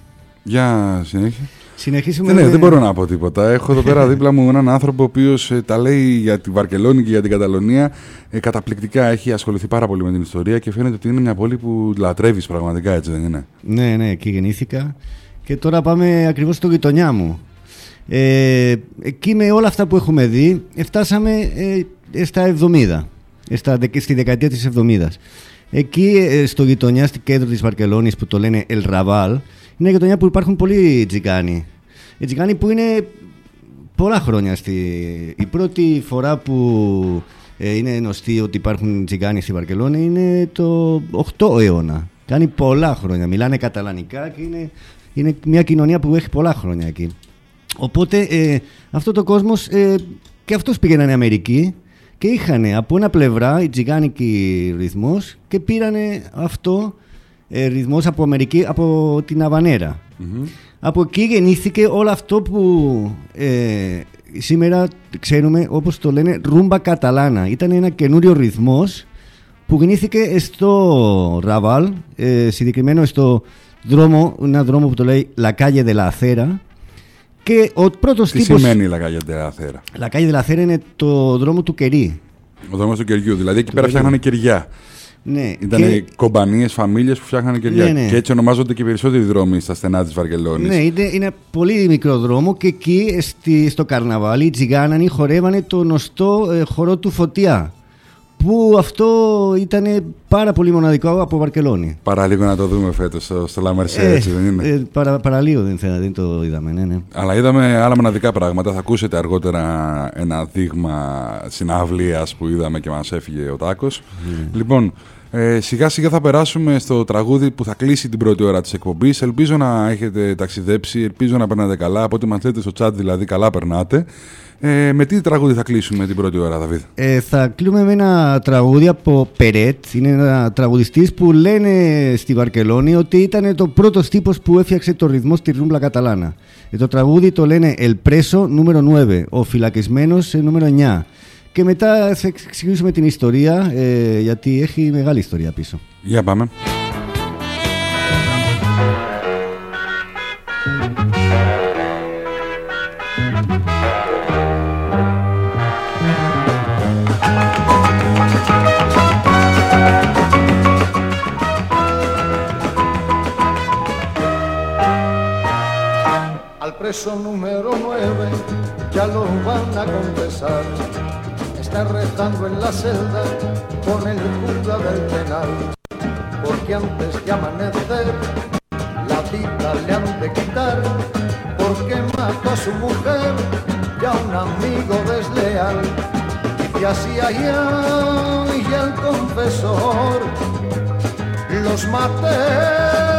Για συνέχεια. Συνεχίσουμε. Ναι, με- δεν μπορώ να πω τίποτα. Έχω εδώ πέρα δίπλα μου έναν άνθρωπο ο οποίος τα λέει για τη Βαρκελόνη και για την Καταλωνία. Ε, καταπληκτικά έχει ασχοληθεί πάρα πολύ με την ιστορία και φαίνεται ότι είναι μια πόλη που λατρεύεις πραγματικά, έτσι δεν είναι; Ναι, ναι, εκεί γεννήθηκα. Και τώρα πάμε ακριβώς στο γειτονιά μου. Ε, εκεί με όλα αυτά που έχουμε δει, φτάσαμε ε, στα 70, ε, στα, δεκ- στη δεκαετία της 70. Εκεί ε, στο γειτονιά, στο κέντρο της Βαρκελόνης που το λένε El Raval, είναι μια γειτονιά που υπάρχουν πολλοί τζιγκάνοι. Οι τζιγκάνοι που είναι πολλά χρόνια. Στη... Η πρώτη φορά που ε, είναι γνωστή ότι υπάρχουν τζιγκάνοι στη Βαρκελόνη είναι το 8 αιώνα. Κάνει πολλά χρόνια. Μιλάνε καταλανικά και είναι, είναι μια κοινωνία που έχει πολλά χρόνια εκεί. Οπότε ε, αυτό το κόσμος ε, και αυτός πήγαιναν Αμερική και είχαν από ένα πλευρά η τζιγκάνικη ρυθμός και πήρανε αυτό ε, ρυθμός από Αμερική, από την Αβανέρα. Από εκεί γεννήθηκε όλο αυτό που ε, σήμερα ξέρουμε όπως το λένε ρούμπα καταλάνα. Ήταν ένα καινούριο ρυθμός που γεννήθηκε στο Ραβάλ, ε, συγκεκριμένο στο δρόμο, ένα δρόμο που το λέει La Calle de la Acera και ο πρώτος Τι τύπος... σημαίνει η Λακάγια Τεραθέρα. La Calle de la Acera είναι το δρόμο του κερί. Ο δρόμος του κεριού. Δηλαδή εκεί πέρα κεριού. φτιάχνανε κεριά. Ναι, Ήταν και- κομπανίες, φαμίλιες που φτιάχνανε κεριά. Ναι, ναι. Και έτσι ονομάζονται και οι περισσότεροι δρόμοι στα στενά της Βαρκελόνης. Ναι, είναι, είναι πολύ μικρό δρόμο και εκεί στη, στο καρναβάλι οι τζιγάνανοι χορεύανε το γνωστό ε, χορό του Φωτιά. Που αυτό ήταν πάρα πολύ μοναδικό από Βαρκελόνη. Παραλίγο να το δούμε φέτος στο, στο La Merced, Ε, έτσι δεν είναι; ε, παρα, παραλίγο δεν, θα- δεν το είδαμε, ναι, ναι. Αλλά είδαμε άλλα μοναδικά πράγματα. Θα ακούσετε αργότερα ένα δείγμα συναυλίας που είδαμε και μας έφυγε ο Τάκος. Ναι. Λοιπόν, Ε, σιγά σιγά θα περάσουμε στο τραγούδι που θα κλείσει την πρώτη ώρα της εκπομπής. Ελπίζω να έχετε ταξιδέψει, ελπίζω να περνάτε καλά. Από ό,τι μας λέτε στο chat δηλαδή καλά περνάτε. Ε, με τι τραγούδι θα κλείσουμε την πρώτη ώρα, Δαβίδ; Ε, θα κλείνουμε με ένα τραγούδι από Περέτ. Είναι ένα τραγουδιστής που λένε στη Βαρκελόνη ότι ήταν το πρώτος τύπος που έφτιαξε το ρυθμό στη ρούμπλα Καταλάνα. Ε, το τραγούδι το λένε El Preso νούμερο 9, ο φυλακισμένος νούμερο 9. Και μετά θα εξηγήσουμε την ιστορία, ε, γιατί έχει μεγάλη ιστορία πίσω. Για πάμε. Preso número 9 ya lo van a confesar. Está rezando en la celda con el cura del penal. Porque antes de amanecer la vida le han de quitar. Porque mató a su mujer y a un amigo desleal. Dice así allá y el confesor los maté.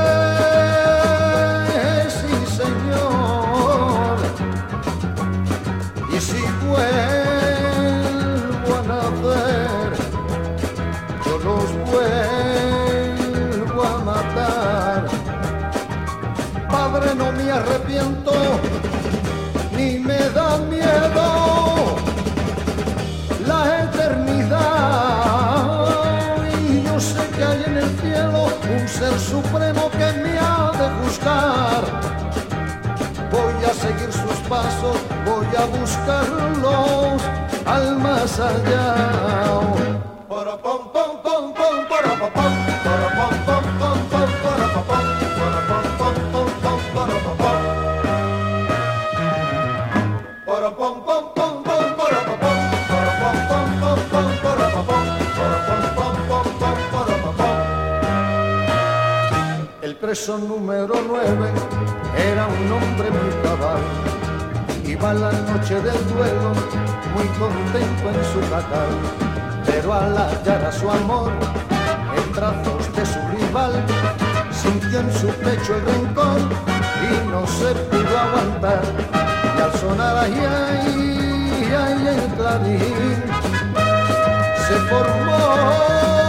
Pero al hallar a su amor en brazos de su rival, sintió en su pecho el rencor y no se pudo aguantar. Y al sonar ahí, ahí, ahí el clarín, se formó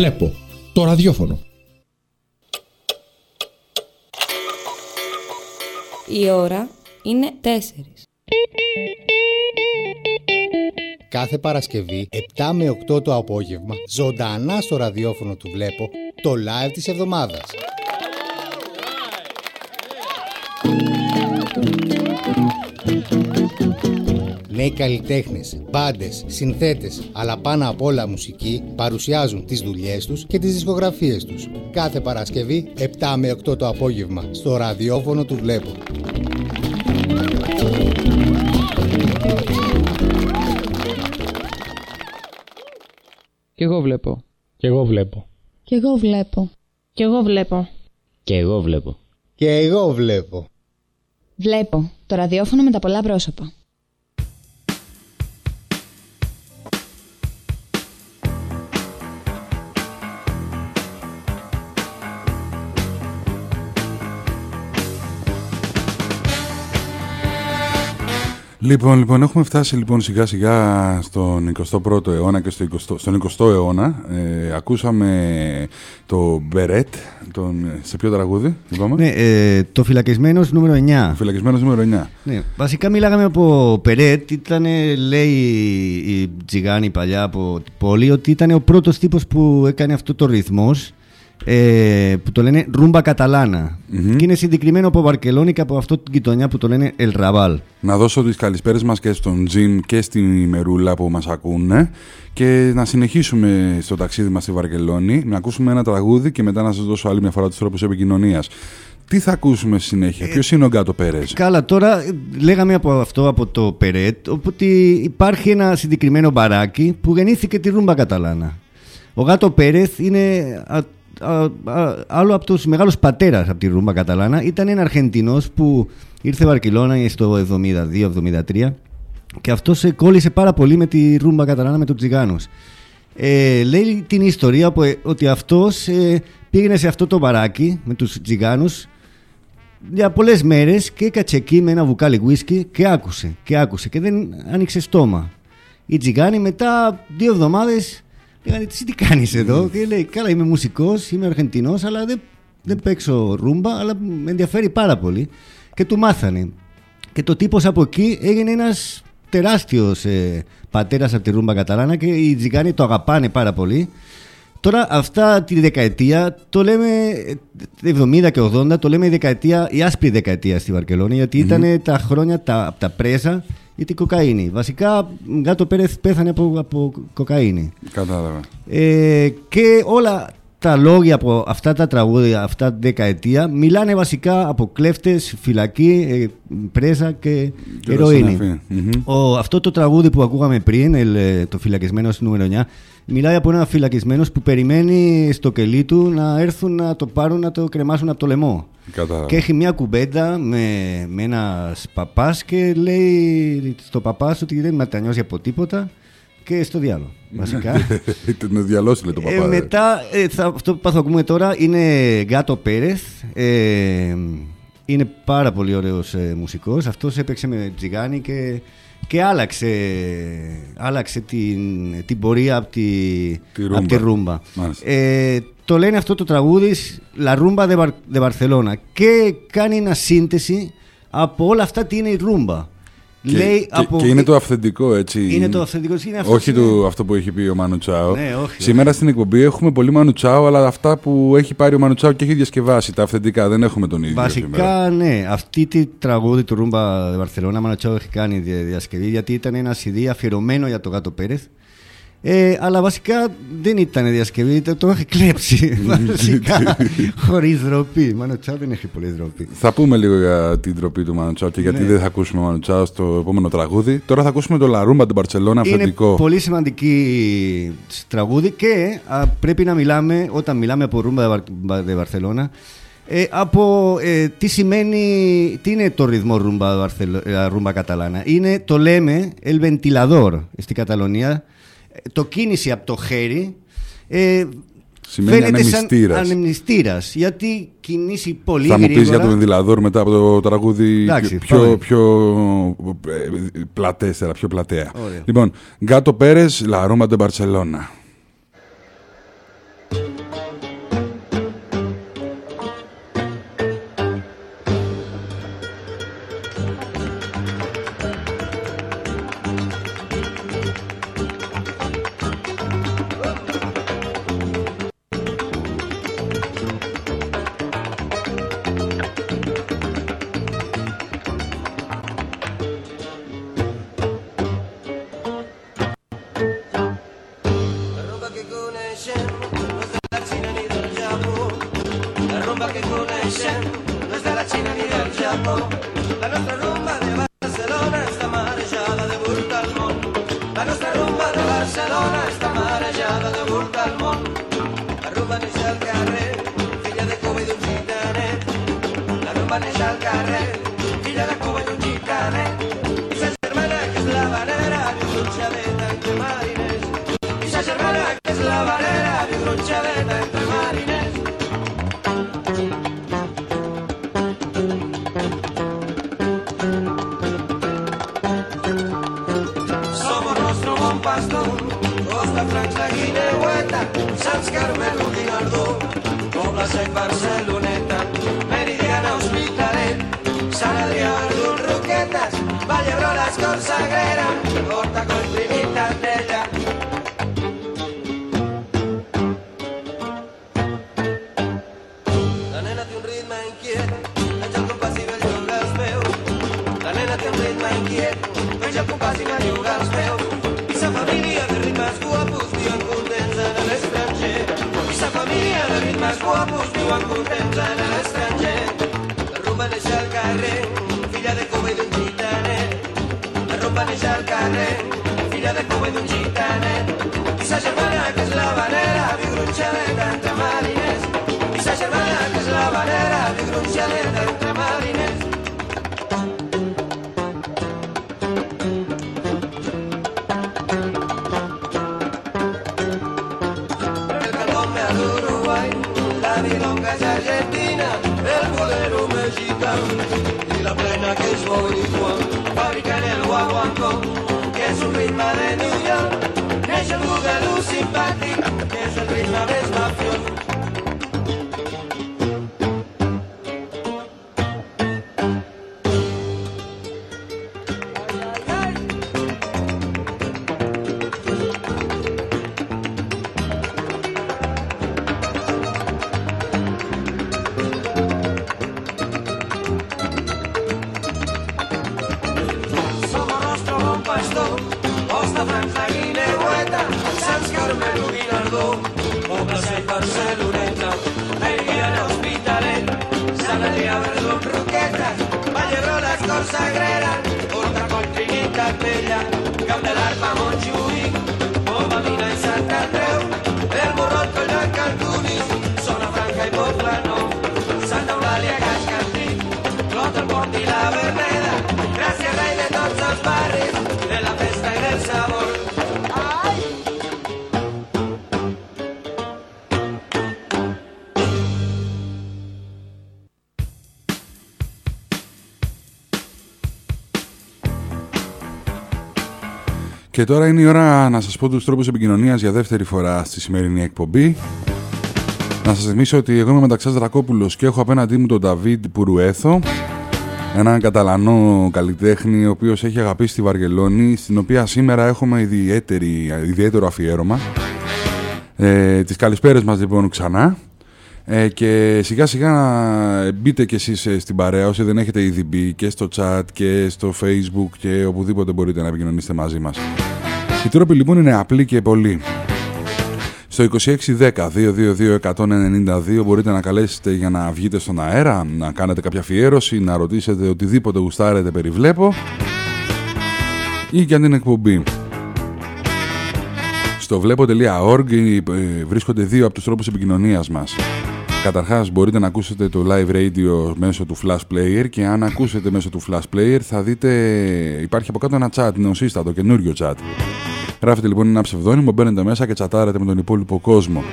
Βλέπω το ραδιόφωνο. Η ώρα είναι 4. Κάθε Παρασκευή 7 με 8 το απόγευμα ζωντανά στο ραδιόφωνο του Βλέπω το live της εβδομάδας. Νέοι καλλιτέχνες, μπάντες, συνθέτες, αλλά πάνω απ' όλα μουσική παρουσιάζουν τις δουλειές τους και τις δισκογραφίες τους. Κάθε Παρασκευή 7 με 8 το απόγευμα στο ραδιόφωνο του Βλέπω. Κι εγώ βλέπω. Κι εγώ βλέπω. Κι εγώ βλέπω. Κι εγώ βλέπω. Και εγώ βλέπω. Και εγώ βλέπω. Βλέπω. Το ραδιόφωνο με τα πολλά πρόσωπα. Λοιπόν, λοιπόν, έχουμε φτάσει λοιπόν σιγά σιγά στον 21ο αιώνα και στο 20, στον 20ο αιώνα. Ε, ακούσαμε το Μπερέτ, τον, σε ποιο τραγούδι, είπαμε. Ναι, ε, το φυλακισμένος νούμερο 9. Φυλακισμένος νούμερο 9. Ναι, βασικά μιλάγαμε από Περέτ, ήταν, λέει η Τζιγάνη παλιά από την πόλη, ότι ήταν ο πρώτος τύπος που έκανε αυτό το ρυθμός, ε, που το λένε ρούμπα καταλάνα. Και είναι συγκεκριμένο από Βαρκελόνη και από αυτό την γειτονιά που το λένε El Raval. Να δώσω τις καλησπέρες μας και στον Τζιμ και στην Μερούλα που μας ακούνε και να συνεχίσουμε στο ταξίδι μας στη Βαρκελόνη, να ακούσουμε ένα τραγούδι και μετά να σας δώσω άλλη μια φορά τους τρόπους επικοινωνίας. Τι θα ακούσουμε στη συνέχεια, ποιος είναι ο Γκάτο Πέρες; Καλά, τώρα ε, λέγαμε από αυτό από το Περέτ ότι υπάρχει ένα συγκεκριμένο μπαράκι που γεννήθηκε τη ρούμπα καταλάνα. Ο Γάτο Πέρεθ είναι α, α, α, άλλο από τους μεγάλους πατέρας από τη ρούμπα καταλάνα. Ήταν ένα Αργεντινός που ήρθε Βαρκελόνα στο 72-73 και αυτός ε, κόλλησε πάρα πολύ με τη ρούμπα καταλάνα με τους τσιγάνους. Ε, λέει την ιστορία που, ε, ότι αυτός ε, πήγαινε σε αυτό το μπαράκι με τους τσιγάνους για πολλές μέρες και έκατσε εκεί με ένα βουκάλι γουίσκι και άκουσε και άκουσε και δεν άνοιξε στόμα. Η Τζιγκάνη μετά δύο εβδομάδες λέγανε τι τι κάνεις εδώ; Και λέει καλά είμαι μουσικός, είμαι Αργεντινός αλλά δεν, δεν παίξω ρούμπα αλλά με ενδιαφέρει πάρα πολύ και του μάθανε. Και το τύπος από εκεί έγινε ένας τεράστιος ε, πατέρας από τη ρούμπα Καταλάνα και οι Τζιγκάνοι το αγαπάνε πάρα πολύ. Τώρα αυτά τη δεκαετία το λέμε ε, 70 και 80 το λέμε η δεκαετία, η άσπρη δεκαετία στη Βαρκελόνη γιατί ήταν τα χρόνια τα, από τα πρέσα ή την κοκαίνη. Βασικά Γκάτο Πέρεθ πέθανε από, από κοκαίνη. Κατάλαβα. Ε, και όλα τα λόγια από αυτά τα τραγούδια, αυτά τη δεκαετία, μιλάνε βασικά από κλέφτες, φυλακή, ε, πρέσα και, Και ερωίνη. τα συναφή. Μμμ. Ο, αυτό το τραγούδι που ακούγαμε πριν, ελ, ε, το φυλακισμένο νούμερο 9, μιλάει από ένα φυλακισμένος που περιμένει στο κελί του να έρθουν να το πάρουν να το κρεμάσουν από το λαιμό. Κατάλαβα. Και έχει μια κουμπέντα με, με ένας παπάς και λέει στο παπά ότι δεν μετανιώσει από τίποτα και στο διάλογο. Βασικά. Τον διαλώσει λέει το Ε, παπά. μετά, ε, θα, αυτό που θα ακούμε τώρα είναι Γκάτο Πέρεθ. Ε, είναι πάρα πολύ ωραίος ε, μουσικός. Αυτός έπαιξε με τζιγάνι και, και άλλαξε, άλλαξε την, την πορεία από τη, Τη απ' τη ρούμπα. ρούμπα. Μάλιστα. Ε, το λένε αυτό το τραγούδι La Rumba de, Bar- de Barcelona και κάνει ένα σύνθεση από όλα αυτά τι είναι η ρούμπα. Και, Λέει και, από... και είναι το αυθεντικό, έτσι. Είναι το αυθεντικό, είναι αυτό Όχι που είναι- το, αυτό που έχει πει ο Μάνου Τσάο. Ναι, όχι, Σήμερα στην εκπομπή έχουμε πολύ Μάνου Τσάο, αλλά αυτά που έχει πάρει ο Μάνου Τσάο και έχει διασκευάσει, τα αυθεντικά, δεν έχουμε τον ίδιο. σήμερα. Βασικά, ναι. Αυτή τη τραγούδι του Ρούμπα Βαρθελώνα, Μανατσάου έχει κάνει δια- διασκευή γιατί ήταν ένας CD αφιερωμένο για τον Γάτο Πέρεθ. Ε, αλλά βασικά δεν ήταν διασκευή, το, το έχει κλέψει. βασικά, χωρίς ντροπή. Μάνου Τσάο δεν έχει πολύ ντροπή. Θα πούμε λίγο για την ντροπή του Μάνου Τσάο και γιατί Ναι. δεν θα ακούσουμε Μάνου Τσάο στο επόμενο τραγούδι. Τώρα θα ακούσουμε το La rumba de Barcelona Είναι αυθεντικό. πολύ σημαντική τραγούδι και α, πρέπει να μιλάμε, όταν μιλάμε από rumba de Barcelona, ε, από ε, τι σημαίνει, τι είναι το ρυθμό rumba, Barcelo- ε, rumba catalana. Είναι, το λέμε, el ventilador στην Καταλωνία, Ε, το κίνηση από το χέρι, ε, Σημαίνει φαίνεται σαν ανεμνηστήρας. ανεμνηστήρας, γιατί κινήσει πολύ Θα μου γρήγορα. πει για το βενδυλαδόρ μετά από το τραγούδι Εντάξει, πιο, πάμε. πιο ε, πλατέστερα, πιο πλατέα. Ωραία. Λοιπόν, Γκάτο Πέρες, Λαρούμπα την Παρσελόνα. Guineueta, Sants Carmelo, Guinardó, Poble Sec, Barceloneta, Meridiana, Hospitalet, Sant Adrià, Verdun, Roquetes, Vall d'Hebron, Escor, Sagrera, Horta, Coll, Trinitat, Vella, Camp de l'Arpa, Montjuïc, Και τώρα είναι η ώρα να σας πω τους τρόπους επικοινωνίας για δεύτερη φορά στη σημερινή εκπομπή. Να σας θυμίσω ότι εγώ είμαι Μεταξάς Δρακόπουλος και έχω απέναντί μου τον Νταβίδ Πουρουέθο, έναν Καταλανό καλλιτέχνη ο οποίος έχει αγαπήσει τη Βαργελόνη, στην οποία σήμερα έχουμε ιδιαίτερη, ιδιαίτερο αφιέρωμα. Ε, τις καλησπέρες μας λοιπόν ξανά. Ε, και σιγά σιγά μπείτε κι εσείς ε, στην παρέα όσοι δεν έχετε ήδη μπει και στο chat και στο facebook και οπουδήποτε μπορείτε να επικοινωνήσετε μαζί μας. Οι τρόποι λοιπόν είναι απλοί και πολλοί. Στο 2610-222-192 μπορείτε να καλέσετε για να βγείτε στον αέρα, να κάνετε κάποια αφιέρωση, να ρωτήσετε οτιδήποτε γουστάρετε περιβλέπω ή για την εκπομπή. Στο βλέπω.org ε, βρίσκονται δύο από τους τρόπους επικοινωνίας μας. Καταρχάς μπορείτε να ακούσετε το live radio μέσω του Flash Player και αν ακούσετε μέσω του Flash Player θα δείτε υπάρχει από κάτω ένα chat νεοσύστατο, καινούριο chat. Γράφετε λοιπόν ένα ψευδόνυμο, μπαίνετε μέσα και τσατάρετε με τον υπόλοιπο κόσμο.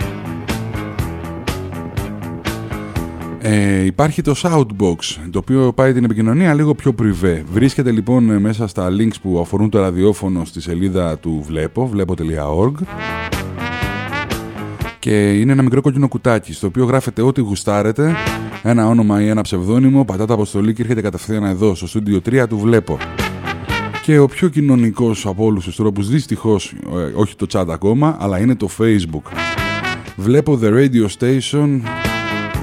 Ε, υπάρχει το Soundbox, το οποίο πάει την επικοινωνία λίγο πιο πριβέ. Βρίσκεται λοιπόν μέσα στα links που αφορούν το ραδιόφωνο στη σελίδα του Βλέπω, βλέπω.org και είναι ένα μικρό κόκκινο κουτάκι στο οποίο γράφετε ό,τι γουστάρετε, ένα όνομα ή ένα ψευδόνυμο, πατάτε αποστολή και έρχεται κατευθείαν εδώ στο στούντιο 3 του Βλέπω. Και ο πιο κοινωνικός από όλους τους τρόπους, δυστυχώς, ε, όχι το chat ακόμα, αλλά είναι το Facebook. Βλέπω The Radio Station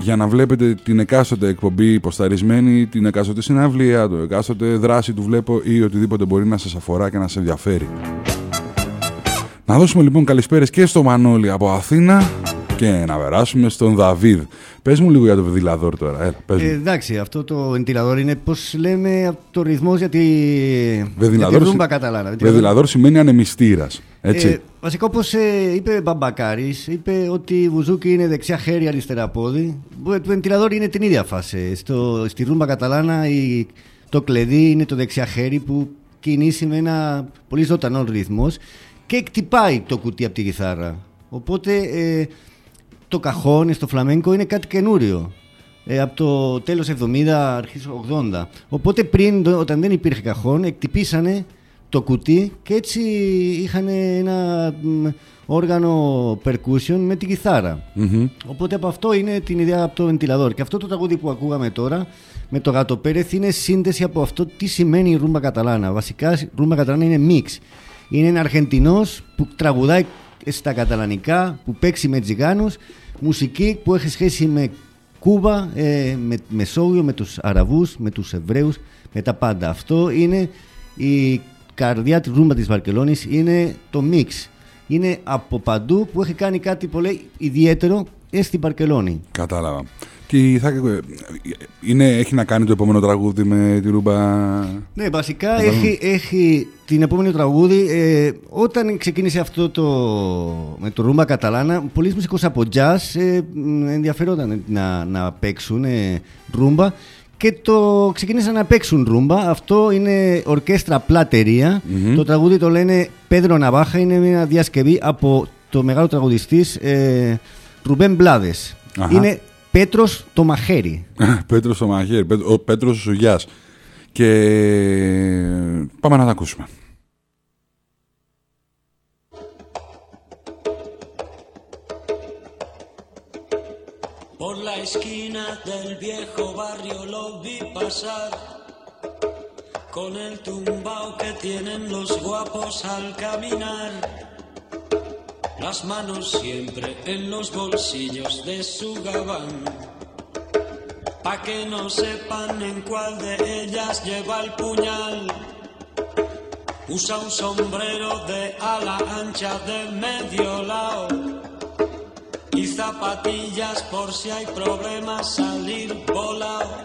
για να βλέπετε την εκάστοτε εκπομπή υποσταρισμένη, την εκάστοτε συναυλία, το εκάστοτε δράση του βλέπω ή οτιδήποτε μπορεί να σας αφορά και να σας ενδιαφέρει. Να δώσουμε λοιπόν καλησπέρες και στο Μανώλη από Αθήνα Και να περάσουμε στον Δαβίδ. Πες μου λίγο για το βεντιλαδόρ τώρα. Έλα, πες μου. Ε, εντάξει, αυτό το βεντιλαδόρ είναι πώς λέμε από το ρυθμός για τη, για τη Βεδιλαδόρ, ρούμπα συ- καταλάνα. βεδιλαδόρ σημαίνει ανεμιστήρας. Έτσι. Ε, βασικά, όπως είπε Μπαμπακάρης, είπε ότι βουζούκι είναι δεξιά χέρι, αριστερά πόδι. Το βεντιλαδόρ είναι την ίδια φάση. Στο, στη ρούμπα καταλάνα η, το κλεδί είναι το δεξιά χέρι που κινήσει με ένα πολύ ζωντανό ρυθμός και εκτυπάει το κουτί από τη κιθάρα. Οπότε ε, το καχόν στο φλαμέγκο είναι κάτι καινούριο. Ε, από το τέλος 70, αρχής 80. Οπότε πριν, όταν δεν υπήρχε καχόν, εκτυπήσανε το κουτί και έτσι είχαν ένα μ, όργανο percussion με την κιθάρα. Μμμ. Οπότε από αυτό είναι την ιδέα από το βεντιλαδόρ. Και αυτό το τραγούδι που ακούγαμε τώρα με το Γάτο Πέρεθ είναι σύνδεση από αυτό τι σημαίνει η ρούμπα καταλάνα. Βασικά η ρούμπα καταλάνα είναι μίξ. Είναι ένα Αργεντινός που τραγουδάει στα καταλανικά, που παίξει με τζιγάνους, μουσική που έχει σχέση με Κούβα, ε, με Μεσόγειο, με τους Αραβούς, με τους Εβραίους, με τα πάντα. Αυτό είναι η καρδιά της ρούμπα της Βαρκελόνης, είναι το μίξ. Είναι από παντού που έχει κάνει κάτι πολύ ιδιαίτερο ε, στην Βαρκελόνη. Κατάλαβα. Και θα, είναι, έχει να κάνει το επόμενο τραγούδι με τη ρούμπα; Ναι, βασικά Κατάλαβα. έχει, έχει την επόμενη τραγούδι. Ε, όταν ξεκίνησε αυτό το με το rumba catalana, πολλοί μουσικούς από jazz ε, μ, ενδιαφέρονταν να, να παίξουν ε, ρούμπα και το ξεκίνησαν να παίξουν ρούμπα. Αυτό είναι Orquesta Platería. Μμμ. Το τραγούδι το λένε Pedro Navaja. Είναι μια διασκευή από το μεγάλο τραγουδιστής ε, Ρουμπέν Μπλάδες. Αχα. Είναι Πέτρος το μαχαίρι. Πέτρος στο μαχαίρι, Πέτρο- ο Πέτρος ο Σουγιάς. Και πάμε να τα ακούσουμε. Por la esquina del viejo barrio lo vi pasar con el tumbao que tienen los guapos al caminar. Las manos siempre en los bolsillos de su gabán. Pa' que no sepan en cuál de ellas lleva el puñal. Usa un sombrero de ala ancha de medio lado y zapatillas por si hay problemas salir volado.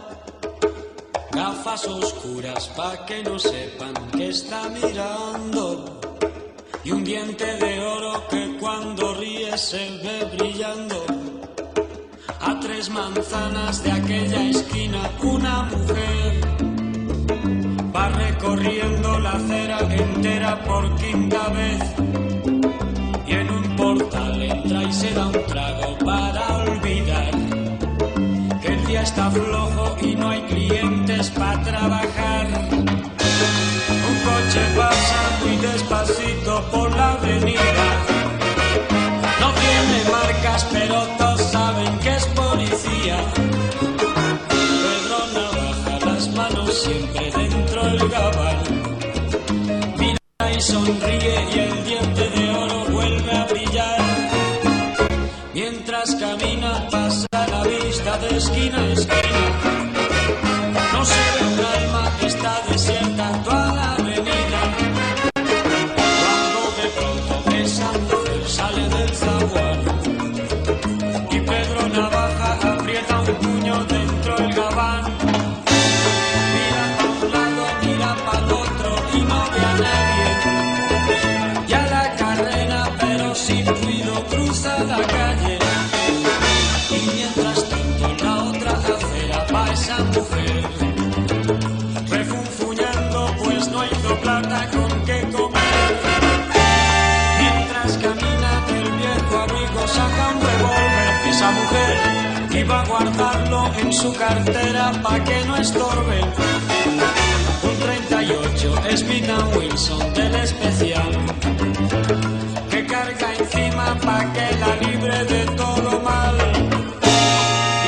Gafas oscuras pa' que no sepan que está mirando. Y un diente de oro que cuando ríe se ve brillando. A tres manzanas de aquella esquina una mujer va recorriendo la acera entera por quinta vez y en un portal entra y se da un trago para olvidar que el día está flojo y no hay clientes para trabajar. Un coche pasa muy despacito por la avenida. No tiene marcas, pero todos saben que es policía. Pedro Navaja, las manos siempre dentro del gabán. Mira y sonríe y el diente de oro vuelve a brillar. Mientras camina pasa la vista de esquina a esquina. Iba a guardarlo en su cartera pa' que no estorbe. Un 38 Smith Wilson del especial que carga encima pa' que la libre de todo mal.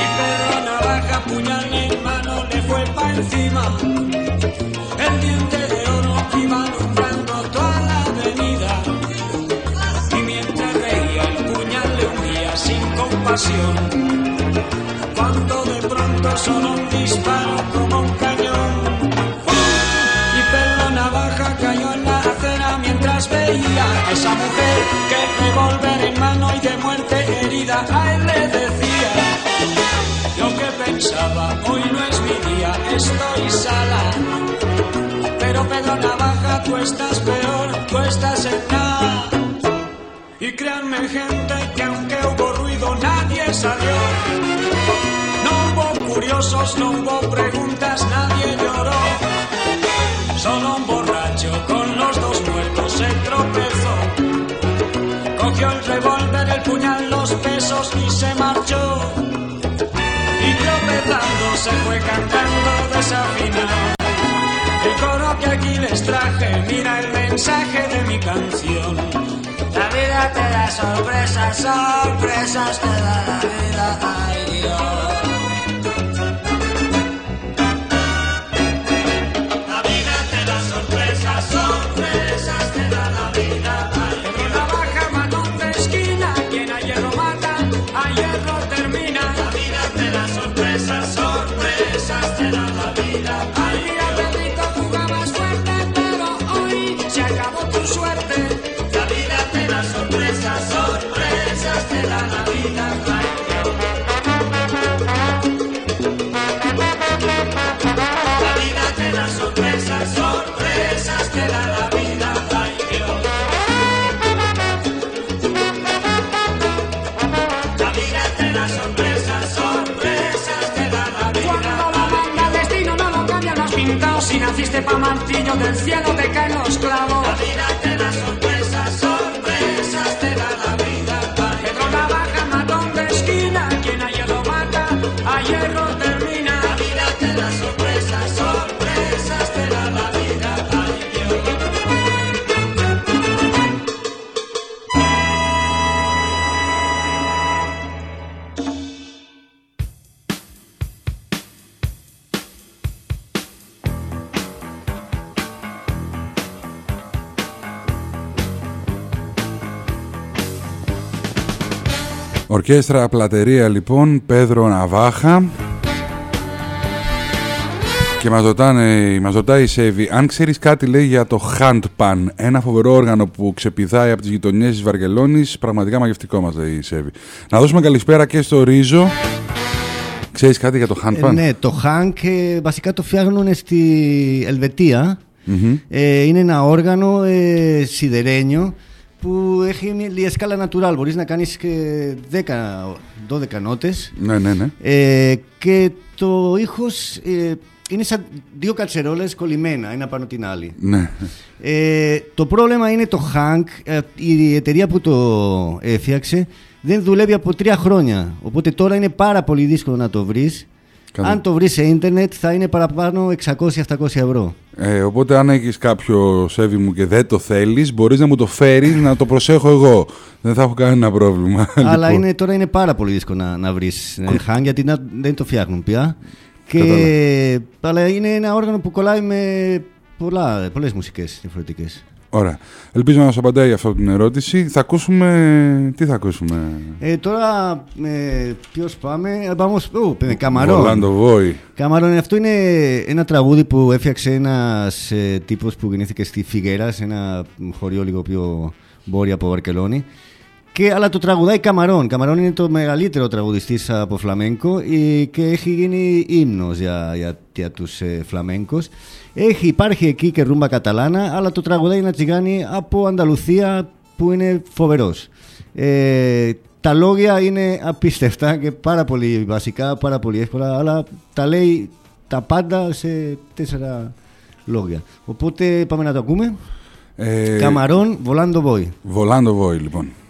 Y Pedro Navaja, puñal en mano, le fue pa' encima. El diente de oro iba alumbrando toda la avenida. Y mientras reía, el puñal le hundía sin compasión. Sonó un disparo como un cañón. Y Pedro Navaja cayó en la acera mientras veía a esa mujer que revólver en mano y de muerte herida a él le decía lo que pensaba, hoy no es mi día, estoy sala. Pero Pedro Navaja, tú estás peor, tú estás en nada. Y créanme gente que aunque hubo ruido nadie salió. Curiosos, no hubo preguntas, nadie lloró. Solo un borracho con los dos muertos se tropezó. Cogió el revólver, el puñal, los pesos y se marchó. Y tropezando se fue cantando desafinado. El coro que aquí les traje, mira el mensaje de mi canción. La vida te da sorpresas, sorpresas te da la vida, ay Dios. mantillo del cielo te caen Ορκέστρα Πλατερία λοιπόν, Πέδρο Ναβάχα. Και μας, ρωτάνε, μας ρωτάει η Σέβη, αν ξέρεις κάτι λέει για το Handpan, ένα φοβερό όργανο που ξεπηδάει από τις γειτονιές της Βαρκελόνης, πραγματικά μαγευτικό μας λέει η Σέβη. Να δώσουμε καλησπέρα και στο Ρίζο. Ξέρεις κάτι για το Handpan? Ε, ναι, το Hank ε, βασικά το φτιάχνουν στη Ελβετία. Ε, είναι ένα όργανο ε, σιδερένιο που έχει μια λίγη σκάλα natural. Μπορείς να κάνεις και 10-12 νότες. Ναι, ναι, ναι. Ε, και το ήχος ε, είναι σαν δύο κατσερόλες κολλημένα ένα πάνω την άλλη. ναι. Ε, το πρόβλημα είναι το Hank, ε, η εταιρεία που το έφτιαξε δεν δουλεύει από τρία χρόνια. Οπότε τώρα είναι πάρα πολύ δύσκολο να το βρεις. Καλά. Αν το βρεις σε ίντερνετ θα είναι παραπάνω 600-700 ευρώ. Ε, οπότε αν έχεις κάποιο Σέβη μου και δεν το θέλεις, μπορείς να μου το φέρεις να το προσέχω εγώ. Δεν θα έχω κανένα πρόβλημα. Αλλά Λοιπόν. είναι, τώρα είναι πάρα πολύ δύσκολο να, να βρεις ε, Hank γιατί να- δεν το φτιάχνουν πια. Και, Κατάλαβα. αλλά είναι ένα όργανο που κολλάει με πολλά, πολλές μουσικές διαφορετικές. Ωραία. Ελπίζω να μας απαντάει αυτό την ερώτηση. Θα ακούσουμε... Τι θα ακούσουμε... Ε, τώρα, ε, ποιος πάμε, ε, πάμε, ω, με Καμαρόν. Βολάντο Βόη. Καμαρόν, αυτό είναι ένα τραγούδι που έφτιαξε ένας ε, τύπος που γεννήθηκε στη Φιγέρα, σε ένα χωριό λίγο πιο βόρεια από Βαρκελόνη. Και, αλλά το τραγουδάει Καμαρόν. Καμαρόν είναι το μεγαλύτερο τραγουδιστής από φλαμέγκο ε, και έχει γίνει ύμνος για, για, για τους ε, φλαμέγκος. Έχει, υπάρχει εκεί και ρούμπα καταλάνα, αλλά το τραγουδάει ένα τσιγάνι από Ανταλουθία που είναι φοβερός. Ε, τα λόγια είναι απίστευτα και πάρα πολύ βασικά, πάρα πολύ εύκολα, αλλά τα λέει τα πάντα σε τέσσερα λόγια. Οπότε πάμε να το ακούμε. Ε, Καμαρόν, Βολάντο Βόη. Βολάντο Βόη, λοιπόν. Volando vai, volando vai, volando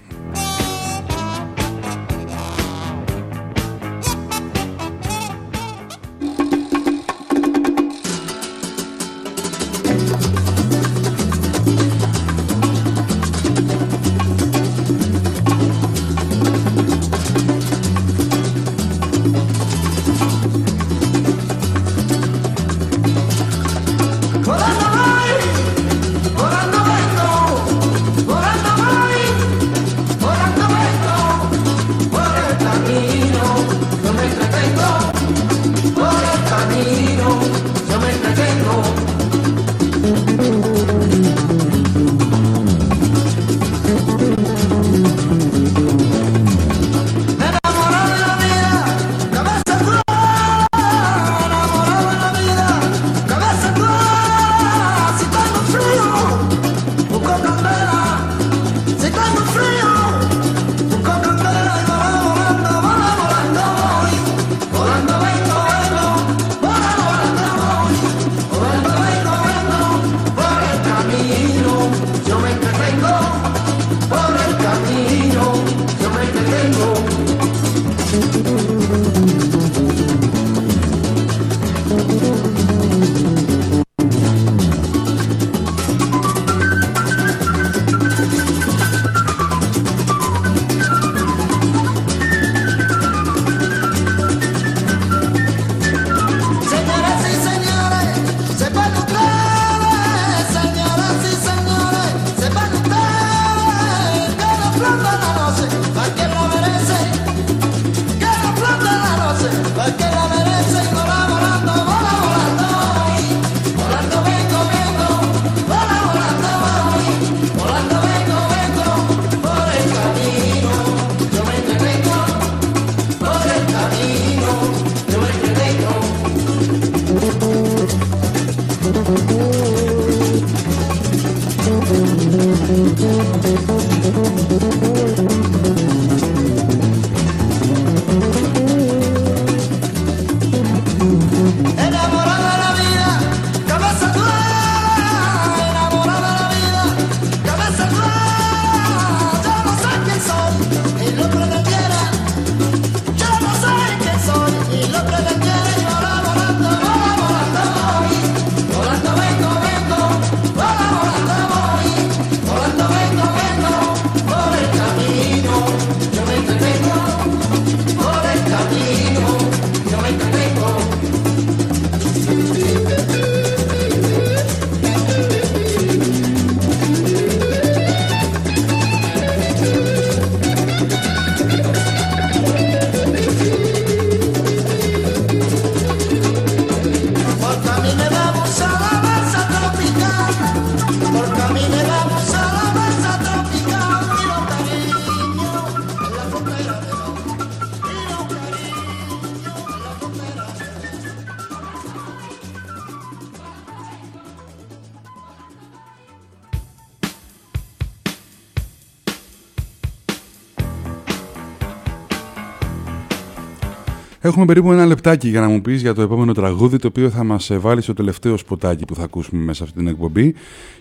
Έχουμε περίπου ένα λεπτάκι για να μου πεις για το επόμενο τραγούδι το οποίο θα μας ε, βάλει στο τελευταίο σποτάκι που θα ακούσουμε μέσα σε αυτή την εκπομπή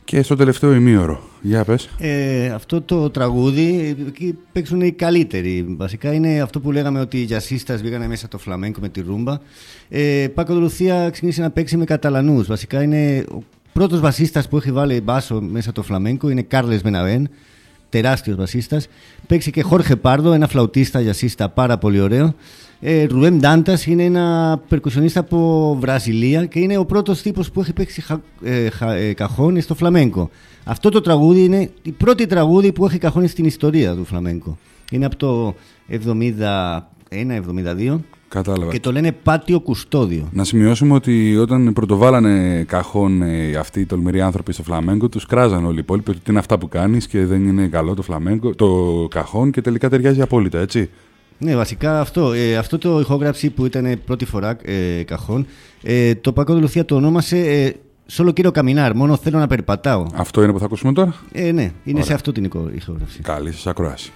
και στο τελευταίο ημίωρο. Για πες. Ε, αυτό το τραγούδι εκεί παίξουν οι καλύτεροι. Βασικά είναι αυτό που λέγαμε ότι οι τζαζίστας βγήκαν μέσα το φλαμέγκο με τη ρούμπα. Ε, Πάκο Δε Λουθία ξεκίνησε να παίξει με Καταλανούς. Βασικά είναι ο πρώτος βασίστας που έχει βάλει μπάσο μέσα το φλαμέγκο είναι Κάρλες Μπεναβέν, τεράστιος βασίστας. Παίξει και Χόρχε Πάρδο, ένα φλαουτίστα γιασίστα πάρα πολύ ωραίο. Ε, Ρουέμ Ντάντας είναι ένα περκουσιονίστα από Βραζιλία και είναι ο πρώτος τύπος που έχει παίξει χα, ε, χα- ε, καχώνι στο φλαμέγκο. Αυτό το τραγούδι είναι η πρώτη τραγούδι που έχει καχώνει στην ιστορία του φλαμέγκο. Είναι από το 71-72 Κατάλαβα. και το λένε Πάτιο Κουστόδιο. Να σημειώσουμε ότι όταν πρωτοβάλανε καχών ε, αυτοί οι τολμηροί άνθρωποι στο φλαμέγκο, τους κράζαν όλοι οι υπόλοιποι ότι τι είναι αυτά που κάνεις και δεν είναι καλό το φλαμέγκο, το καχών και τελικά ταιριάζει απόλυτα, έτσι. Ναι, βασικά αυτό. Ε, αυτό το ηχόγραψη που ήταν πρώτη φορά ε, καχών, ε, το Πάκο Λουθία το ονόμασε ε, Σόλο κύριο Καμινάρ, μόνο θέλω να περπατάω. Αυτό είναι που θα ακούσουμε τώρα; Ε, ναι, είναι Ωραία. σε αυτό την ηχο- ηχόγραψη. Καλή σας ακρόαση.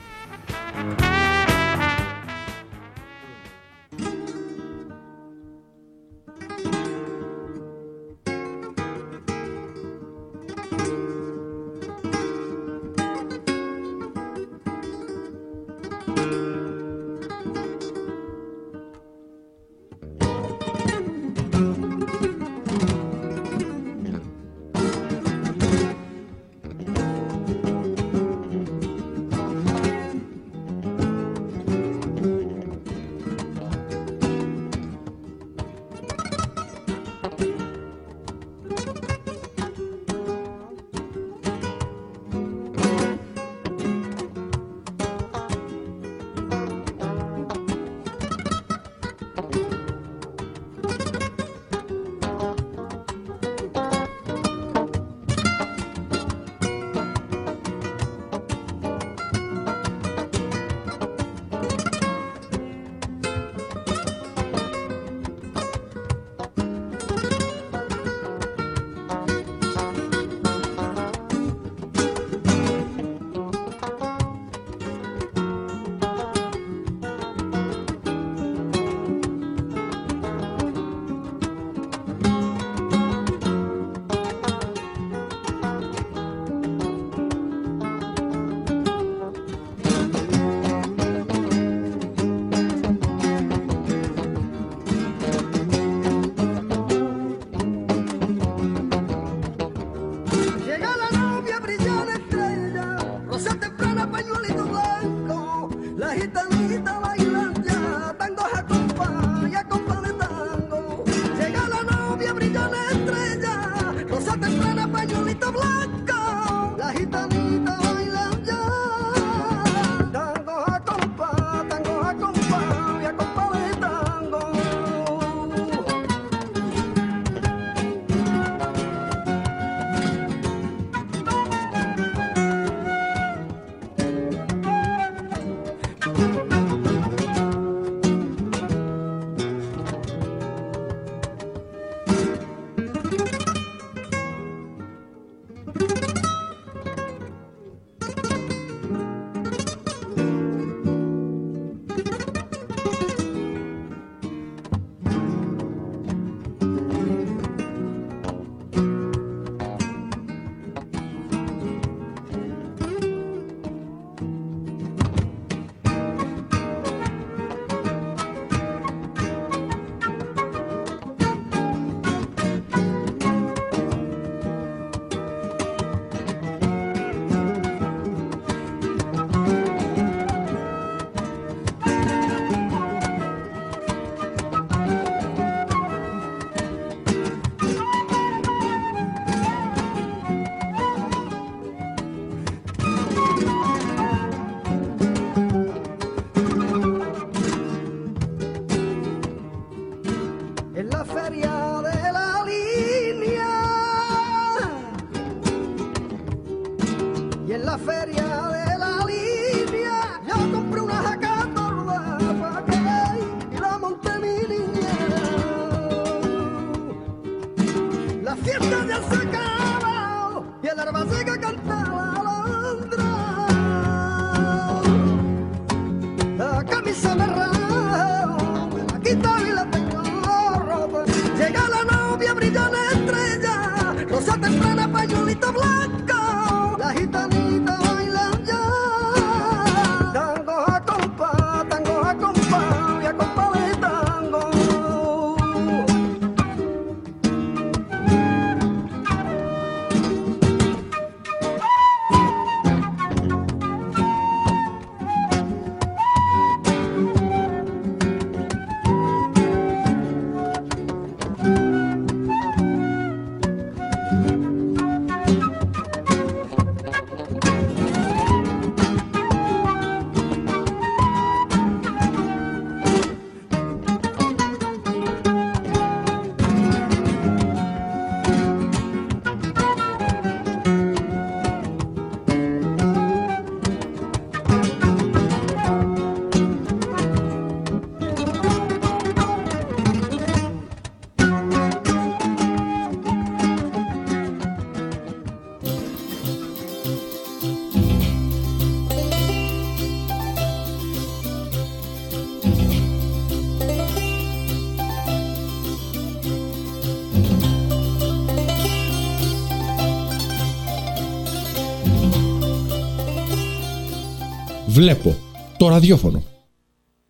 Βλέπω το ραδιόφωνο.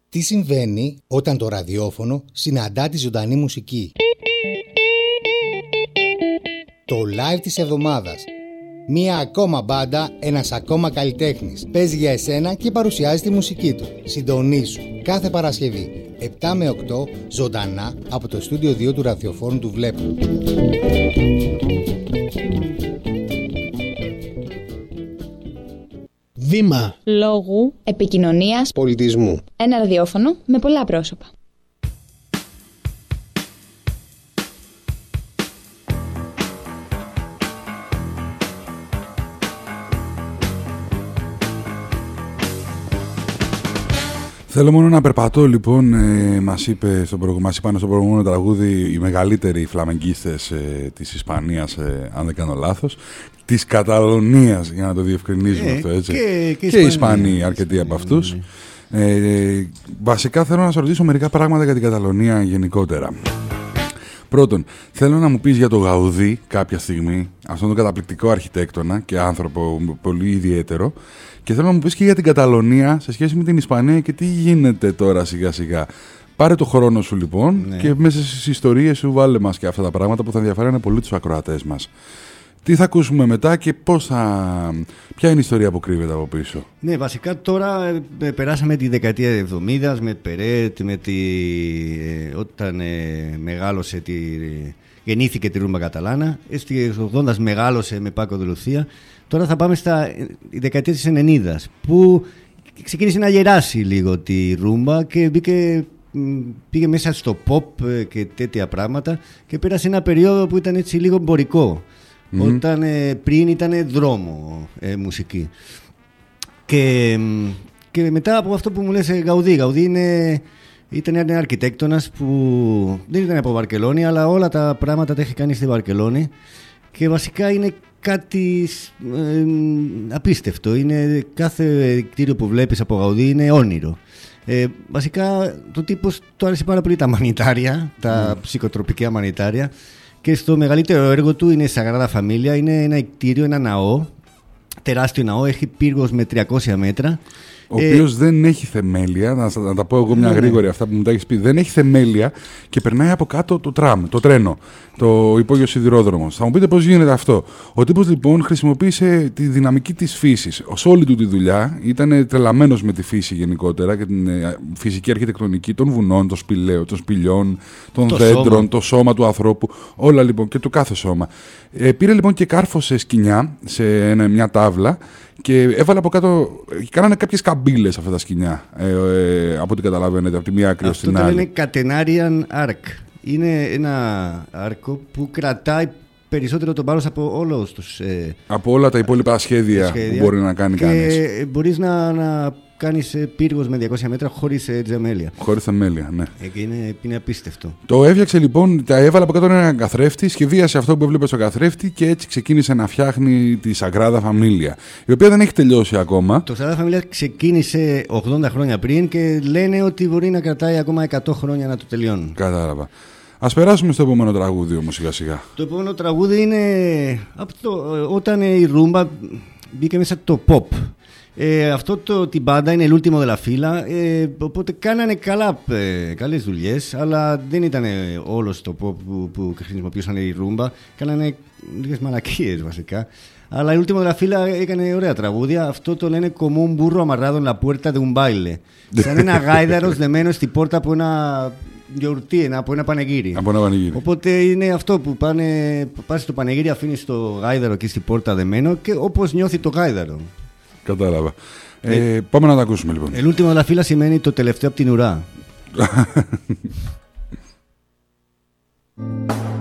Τι συμβαίνει όταν το ραδιόφωνο συναντά τη ζωντανή μουσική; Το live της εβδομάδας. Μία ακόμα μπάντα, ένας ακόμα καλλιτέχνης. Παίζει για εσένα και παρουσιάζει τη μουσική του. Συντονίσου κάθε Παρασκευή 7 με 8 ζωντανά από το στούντιο 2 του ραδιοφόρου του Βλέπου. Βήμα λόγου, επικοινωνίας, Πολιτισμού. ένα ραδιόφωνο με πολλά πρόσωπα. Θέλω μόνο να περπατώ λοιπόν, ε, μας, είπε στο προ... μας είπαν στο προηγούμενο τραγούδι οι μεγαλύτεροι φλαμεγκίστες ε, της Ισπανίας, ε, αν δεν κάνω λάθος, της Καταλωνίας για να το διευκρινίζουμε Ε, αυτό έτσι. και- και και οι Ισπανοί. Ισπανοί αρκετοί από αυτούς. Ε, βασικά θέλω να σε ρωτήσω μερικά πράγματα για την Καταλωνία γενικότερα. Πρώτον, θέλω να μου πεις για το Γαουδί κάποια στιγμή, αυτόν τον καταπληκτικό αρχιτέκτονα και άνθρωπο πολύ ιδιαίτερο και θέλω να μου πεις και για την Καταλωνία σε σχέση με την Ισπανία και τι γίνεται τώρα σιγά σιγά. Πάρε το χρόνο σου λοιπόν Ναι. και μέσα στις ιστορίες σου βάλε μας και αυτά τα πράγματα που θα ενδιαφέρουν πολύ τους ακροατές μας. Τι θα ακούσουμε μετά και πώς θα... ποια είναι η ιστορία που κρύβεται από πίσω; Ναι, βασικά τώρα ε, περάσαμε τη δεκαετία 70 με Περέτ, με τη, ε, όταν ε, μεγάλωσε, τη, γεννήθηκε τη Ρούμπα Καταλάνα. Ε, Στη 80 μεγάλωσε με Πάκο Δελουθία. Τώρα θα πάμε στα ε, η δεκαετία της 90 που ξεκίνησε να γεράσει λίγο τη Ρούμπα και μπήκε, μ, πήγε μέσα στο pop ε, και τέτοια πράγματα και πέρασε ένα περίοδο που ήταν έτσι λίγο εμπορικό. Μμμ. Όταν ε, πριν ήταν δρόμο ε, μουσική. Και, μ, και μετά από αυτό που μου λες ε, Γαουδί. Γαουδί είναι, ήταν ένα αρχιτέκτονας που δεν ήταν από Βαρκελόνη, αλλά όλα τα πράγματα τα έχει κάνει στη Βαρκελόνη. Και βασικά είναι κάτι ε, απίστευτο. Είναι κάθε κτίριο που βλέπεις από Γαουδί είναι όνειρο. Ε, βασικά το τύπος του άρεσε πάρα πολύ τα μανιτάρια, τα ψυχοτροπικά μανιτάρια και στο μεγαλύτερο έργο του είναι η Σαγράδα Φαμίλια, είναι ένα κτίριο, ένα ναό, τεράστιο ναό, έχει πύργος με 300 μέτρα. Ο Ε, οποίος δεν έχει θεμέλια, να, σα- να τα πω εγώ μια Ναι, ναι. γρήγορη αυτά που μου τα έχεις πει. Δεν έχει θεμέλια και περνάει από κάτω το τραμ, το τρένο, το υπόγειο σιδηρόδρομο. Θα μου πείτε πώς γίνεται αυτό. Ο τύπος λοιπόν χρησιμοποίησε τη δυναμική της φύσης. Σε όλη του τη δουλειά ήταν τρελαμένος με τη φύση γενικότερα και την ε, φυσική αρχιτεκτονική των βουνών, των σπηλαίων, των σπηλιών, των Το δέντρων, σώμα. το σώμα του ανθρώπου, όλα λοιπόν και το κάθε σώμα. Ε, πήρε λοιπόν και κάρφωσε σκοινιά σε ένα- μια τάβλα και έβαλε από κάτω. Κάνανε κάποιες καμπύλε αυτά τα σκοινιά. Ε, ε, από ό,τι καταλαβαίνετε, από τη μία άκρη ως Αυτό την το άλλη. λένε Catenarian Arc. Είναι ένα άρκο που κρατάει περισσότερο τον πάρος από όλους τους ε, Από όλα τα υπόλοιπα σχέδια, που μπορεί να κάνει και κανείς. ε, μπορείς να, να κάνεις ε, πύργος με 200 μέτρα χωρίς ε, τζεμέλια. Χωρίς θεμέλια, ναι. Ε, και είναι, είναι απίστευτο. Το έφτιαξε λοιπόν, τα έβαλε από κάτω ένα καθρέφτη, σχεδίασε αυτό που έβλεπε στο καθρέφτη και έτσι ξεκίνησε να φτιάχνει τη Σαγκράδα Φαμίλια. Η οποία δεν έχει τελειώσει ακόμα. Το Σαράδα Φαμιλιά ξεκίνησε 80 χρόνια πριν και λένε ότι μπορεί να κρατάει ακόμα 100 χρόνια να το τελειώνουν. Κατάλαβα. Ας περάσουμε στο επόμενο τραγούδι όμως σιγά σιγά. Το επόμενο τραγούδι είναι από το, όταν η ρούμπα μπήκε μέσα το pop. Ε, αυτό το, την μπάντα είναι l'ultimo della fila, ε, οπότε κάνανε καλά, ε, καλές δουλειές, αλλά δεν ήταν όλος το pop που, που χρησιμοποιούσαν η ρούμπα. Κάνανε λίγες μαλακίες βασικά. Αλλά η último de la fila έκανε ωραία τραγούδια. Αυτό το λένε como un burro amarrado en la puerta de un baile. Σαν ένα γάιδαρος δεμένο στην πόρτα από ένα γιορτή, ένα- από ένα πανεγύρι. Από ένα πανηγύρι. Οπότε είναι αυτό που πάνε, πας στο πανεγύρι, αφήνεις το γάιδαρο εκεί στην πόρτα δεμένο και όπως νιώθει το γάιδαρο. Κατάλαβα. Ε, πάμε να τα ακούσουμε λοιπόν. El último de la fila σημαίνει το τελευταίο από την ουρά.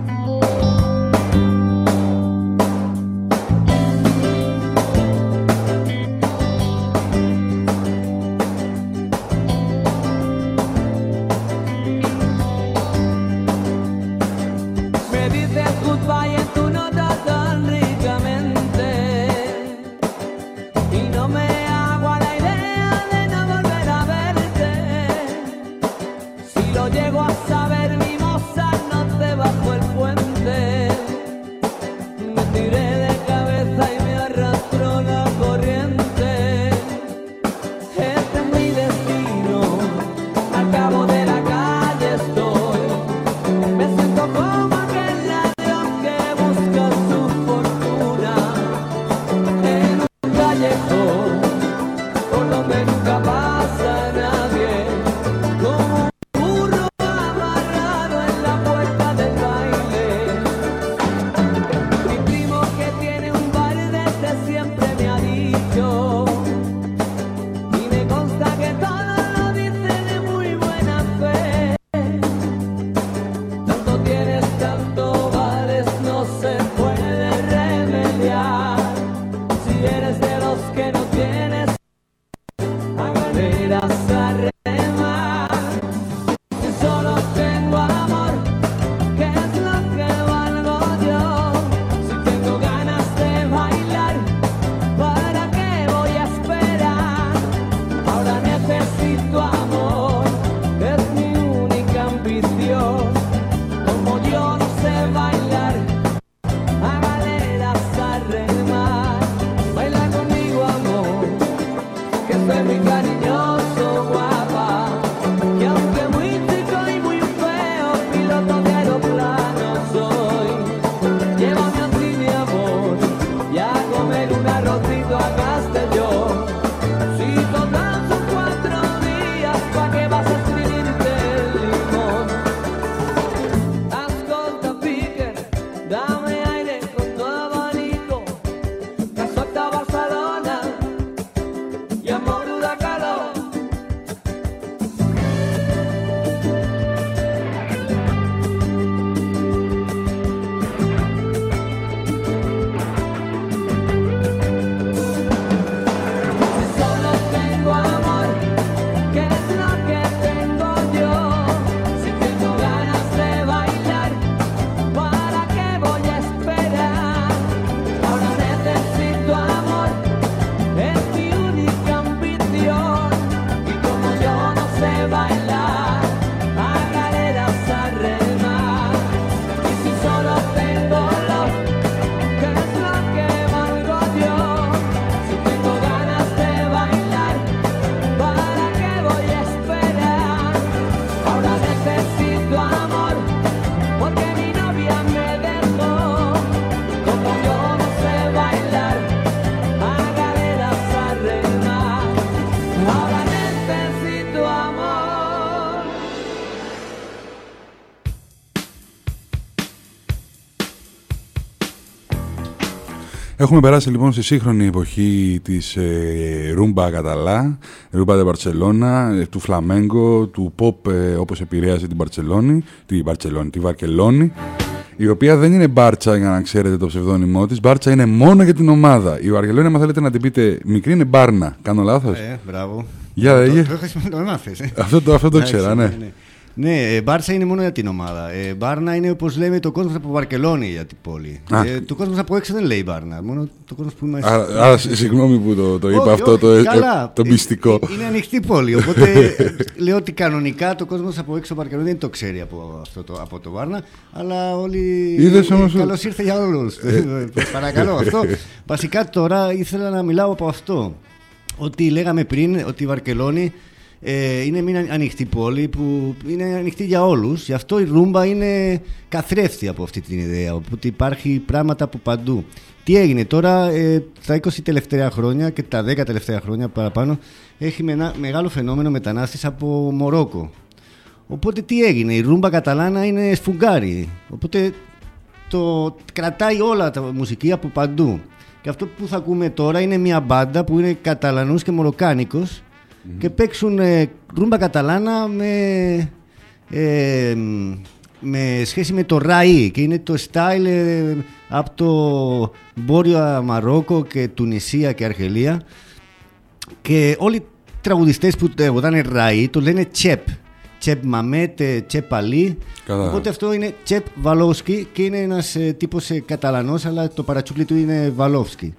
Έχουμε περάσει λοιπόν στη σύγχρονη εποχή της ε, rumba catala-, rumba de Barcelona, ε, του φλαμέγκο, του pop ε, όπως επηρέασε την Μπαρτσελόνη, τη Μπαρτσελόνη, τη Βαρκελόνη, η οποία δεν είναι μπάρτσα για να ξέρετε το ψευδόνυμό της, μπάρτσα είναι μόνο για την ομάδα. Η Βαρκελόνη, αν θέλετε να την πείτε μικρή, είναι μπάρνα. Κάνω λάθος; Ε, μπράβο. Για, το, για. το, το, το έμαθες, ε. Αυτό το, αυτό το Εντάξει, ξέρα, ναι. ναι. Ναι, ε, Μπάρσα είναι μόνο για την ομάδα. Ε, Μπάρνα είναι όπως λέμε το κόσμος από Βαρκελόνη για την πόλη. Α. Ε, το κόσμος από έξω δεν λέει Μπάρνα. Μόνο το κόσμος που είμαστε. Άρα, άρα, συγγνώμη που το, το είπα Όχι, αυτό όχι, το, ε, καλά. το μυστικό. Ε, Είναι ανοιχτή πόλη. Οπότε ε, λέω ότι κανονικά το κόσμος από έξω από Βαρκελόνη δεν το ξέρει από, αυτό το, από το Βάρνα. Αλλά όλοι. Είδες όμως- Καλώς ήρθε για όλους. Παρακαλώ αυτό. Βασικά τώρα ήθελα να μιλάω από αυτό. Ότι λέγαμε πριν ότι η Βαρκελόνη ε, είναι μια ανοιχτή πόλη που είναι ανοιχτή για όλους. Γι' αυτό η Ρούμπα είναι καθρέφτη από αυτή την ιδέα. Ότι υπάρχει πράγματα από παντού. Τι έγινε τώρα, ε, τα 20 τελευταία χρόνια και τα 10 τελευταία χρόνια παραπάνω, έχει με ένα μεγάλο φαινόμενο μετανάστης από Μορόκο. Οπότε τι έγινε, η Ρούμπα Καταλάνα είναι σφουγγάρι. Οπότε το κρατάει όλα τα μουσική από παντού. Και αυτό που θα ακούμε τώρα είναι μια μπάντα που είναι Καταλανούς και Μοροκάνικος και παίξουν ε, ρούμπα Καταλάνα με, ε, με σχέση με το ραΐ και είναι το style ε, από το Βόρειο Μαρόκο και Τουνησία και Αρχελία και όλοι οι τραγουδιστές που τραγουδάνε ραΐ το λένε τσέπ Τσέπ Μαμέτ, ε, Τσέπ Αλή. Καλά. Οπότε αυτό είναι Τσέπ Βαλόσκι και είναι ένας ε, τύπος ε, Καταλανός αλλά το παρατσούκλι του είναι Βαλόφσκι.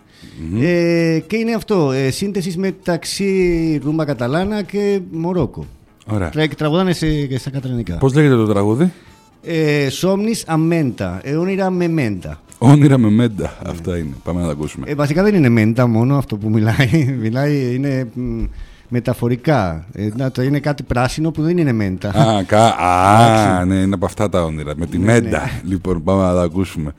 Ε, και είναι αυτό, ε, σύνθεσης μεταξύ Ρούμπα Καταλάνα και Μορόκο. Ωραία. Τρα- Τραγουδάνε σε, και στα καταλανικά. Πώς λέγεται το τραγούδι; Ε, Σόμνης αμέντα, αιώνιρα με μέντα. Όνειρα με μέντα. Αυτά είναι. Πάμε να τα ακούσουμε. Ε, βασικά δεν είναι μέντα μόνο αυτό που μιλάει. μιλάει είναι μ, μεταφορικά. Ε, να, το είναι κάτι πράσινο που δεν είναι μέντα. Α, κα... Α, Εντάξει. ναι, είναι από αυτά τα όνειρα. Με τη Ναι, μέντα. ναι. Λοιπόν, πάμε να τα ακούσουμε.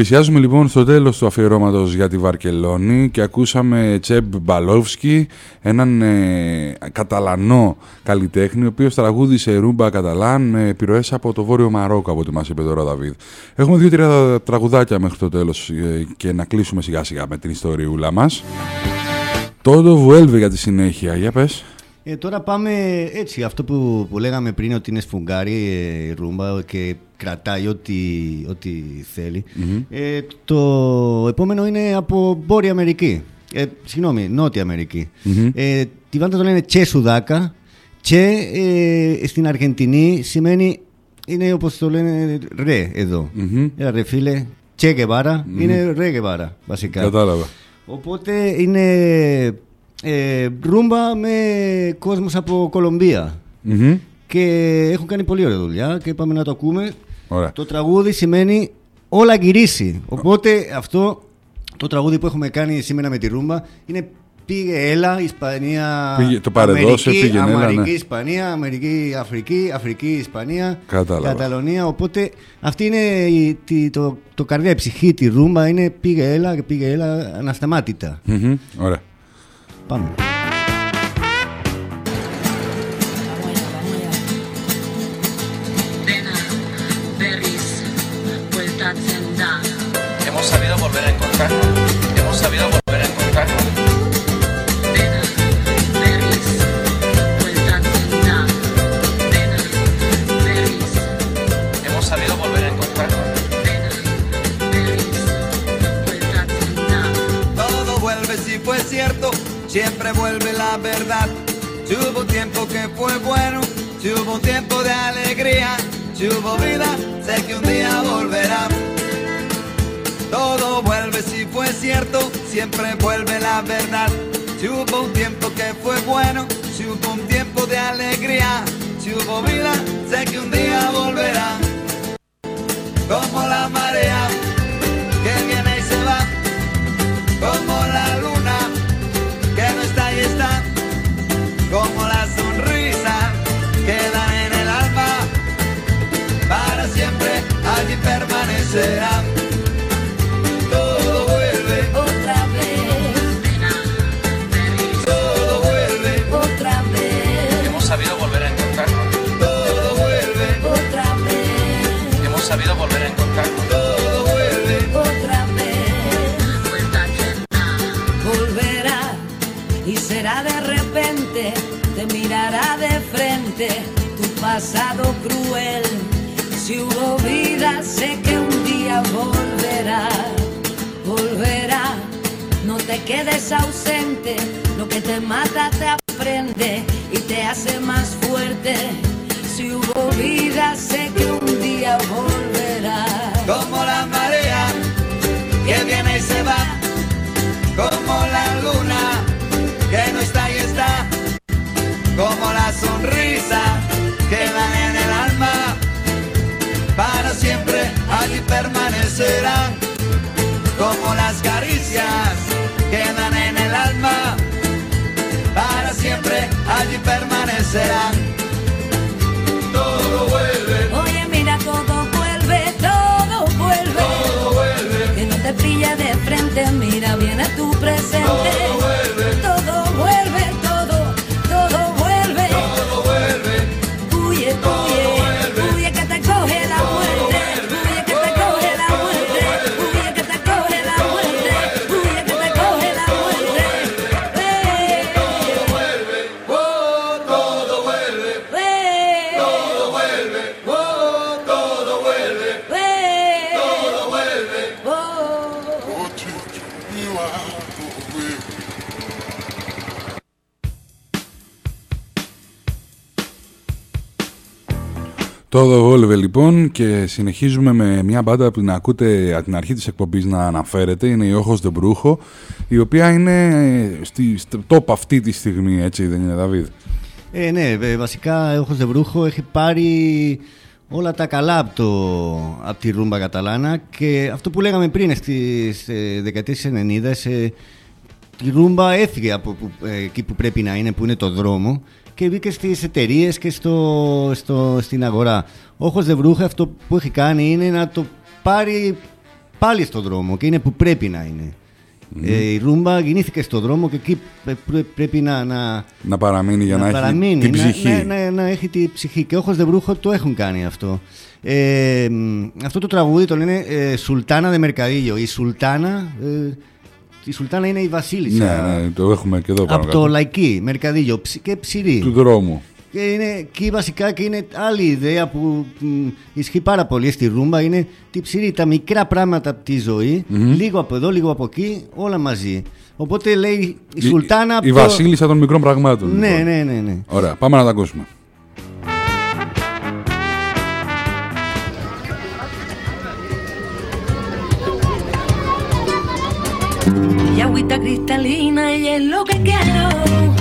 Πλησιάζουμε λοιπόν στο τέλος του αφιερώματος για τη Βαρκελόνη και ακούσαμε Τσέμπ Μπαλόφσκι, έναν ε, καταλανό καλλιτέχνη, ο οποίος τραγούδισε ρούμπα καταλάν με επιρροές από το Βόρειο Μαρόκο, από ό,τι μας είπε τώρα ο Δαβίδ. Έχουμε δύο-τρία τραγουδάκια μέχρι το τέλος ε, και να κλείσουμε σιγά σιγά με την ιστοριούλα μας. Todo vuelve για τη συνέχεια, για πες. Ε, τώρα πάμε έτσι, αυτό που, που λέγαμε πριν ότι είναι σφουγγάρι ε, η ρούμπα και κρατάει ό,τι, ό,τι θελει Ε, το επόμενο είναι από Βόρεια Αμερική. Ε, συγγνώμη, Νότια Αμερική. Ε, τη βάντα το λένε Τσε Σουδάκα. Τσε ε, στην Αργεντινή σημαίνει, είναι όπως το λένε ρε εδώ. Έλα ρε φίλε, Τσε Γεβάρα, είναι ρε Γεβάρα βασικά. Κατάλαβα. Οπότε είναι ε, ρούμπα με κόσμος από Κολομβία. Μμμ. Και έχουν κάνει πολύ ωραία δουλειά και πάμε να το ακούμε. Ωραία. Το τραγούδι σημαίνει όλα γυρίσει. Οπότε αυτό το τραγούδι που έχουμε κάνει σήμερα με τη ρούμπα είναι πήγε έλα, Ισπανία, Πήγε- το παρεδώσε, Αμερική, πήγαινε, έλα, Αμερική, ναι. Ισπανία, Αμερική, Αφρική, Αφρική, Ισπανία, Κατάλαβα. Καταλωνία. Οπότε αυτή είναι η- τη- το, το καρδιά, η ψυχή, τη ρούμπα είναι πήγε έλα και πήγε έλα ανασταμάτητα. Μμμ. Ωραία. Πάμε. Verdad. Si tiempo que fue bueno, si hubo un tiempo de alegría, si hubo vida, sé que un día volverá. Todo vuelve si fue cierto, siempre vuelve la verdad. Si hubo un tiempo que fue bueno, si hubo un tiempo de alegría, si vida, sé que tu pasado cruel. Si hubo vida, sé que un día volverá, volverá. No te quedes ausente, lo que te mata te aprende y te hace más fuerte. Si hubo vida, sé que un día volverá. como la marea que viene y se va, como la sonrisa que da en el alma, para siempre allí permanecerán, como las caricias que dan en el alma, para siempre allí permanecerán. Todo vuelve. Oye, mira, todo vuelve, todo vuelve. Todo vuelve. Que no te pilla de frente, mira bien a tu presente. Todo Το The Volve λοιπόν και συνεχίζουμε με μια μπάντα που την ακούτε από την αρχή της εκπομπής να αναφέρεται, είναι η Όχος Δεμπρούχο, η οποία είναι ε, στη, στο top αυτή τη στιγμή, έτσι δεν είναι Δαβίδ; Ε, ναι, ε, βασικά ο Χωσδευρούχο έχει πάρει όλα τα καλά από, το, από τη ρούμπα καταλάνα και αυτό που λέγαμε πριν στις ε, δεκαετίες της 90 ε, η ρούμπα έφυγε από που, ε, εκεί που πρέπει να είναι, που είναι το δρόμο και μπήκε στις εταιρείες και στο, στο, στην αγορά. Ο Χωσδευρούχο αυτό που έχει κάνει είναι να το πάρει πάλι στον δρόμο και είναι που πρέπει να είναι. Ε, η ρούμπα γεννήθηκε στον δρόμο και εκεί πρέ- πρέ- πρέπει να, να, Να παραμείνει για να, έχει παραμείνει, την να- ψυχή. Να, να, να έχει την ψυχή. Και όχος Δεμπρούχο το έχουν κάνει αυτό. Ε, μ, αυτό το τραγούδι το λένε ε, Σουλτάνα Δε Μερκαδίλιο. Η Σουλτάνα, ε, η Σουλτάνα είναι η βασίλισσα. Ναι, ναι, το έχουμε και εδώ πάνω από το κάτω. Λαϊκή, Μερκαδίλιο ψ- και ψηρή. Του δρόμου. Και είναι εκεί βασικά και είναι άλλη ιδέα που μ, ισχύει πάρα πολύ στη ρούμπα. Είναι τη ψηρή, τα μικρά πράγματα από τη ζωή, Μμμ. λίγο από εδώ, λίγο από εκεί, όλα μαζί. Οπότε λέει η Σουλτάνα. Η, από η το- βασίλισσα των μικρών πραγμάτων. Ναι, λοιπόν. ναι, ναι, ναι. Ωραία, πάμε να τα ακούσουμε. Y agüita cristalina y es lo que quiero.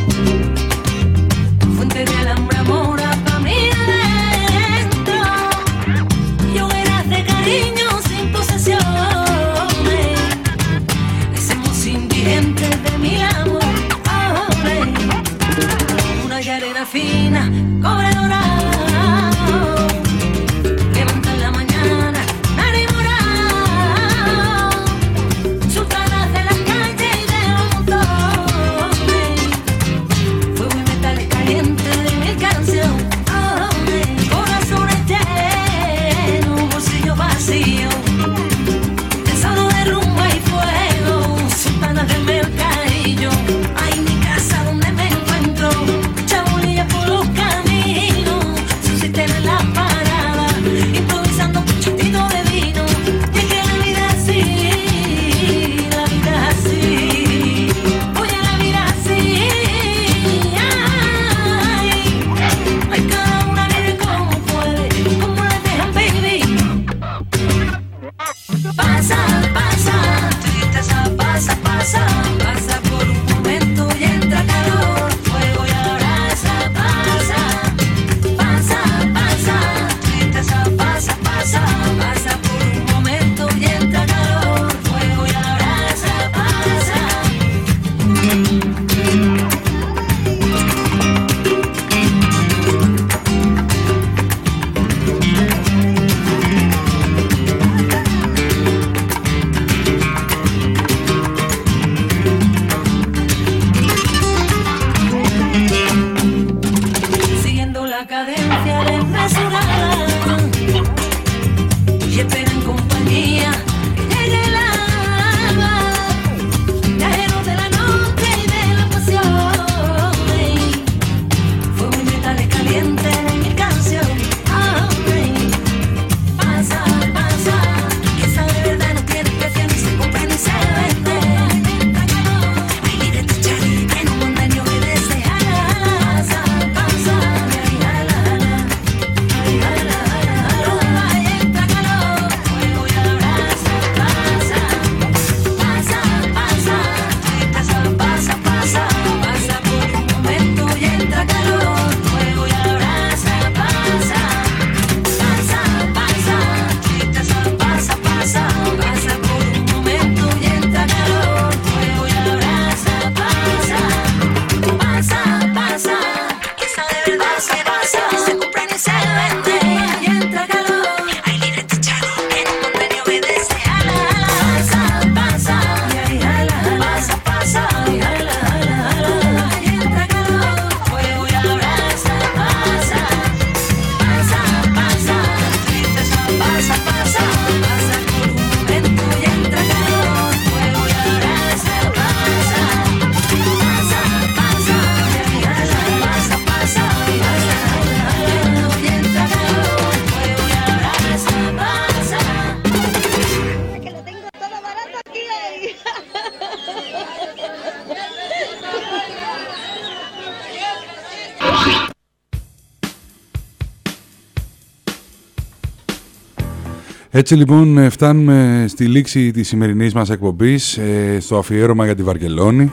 Έτσι λοιπόν ε, φτάνουμε στη λήξη της σημερινής μας εκπομπής ε, στο αφιέρωμα για τη Βαρκελόνη.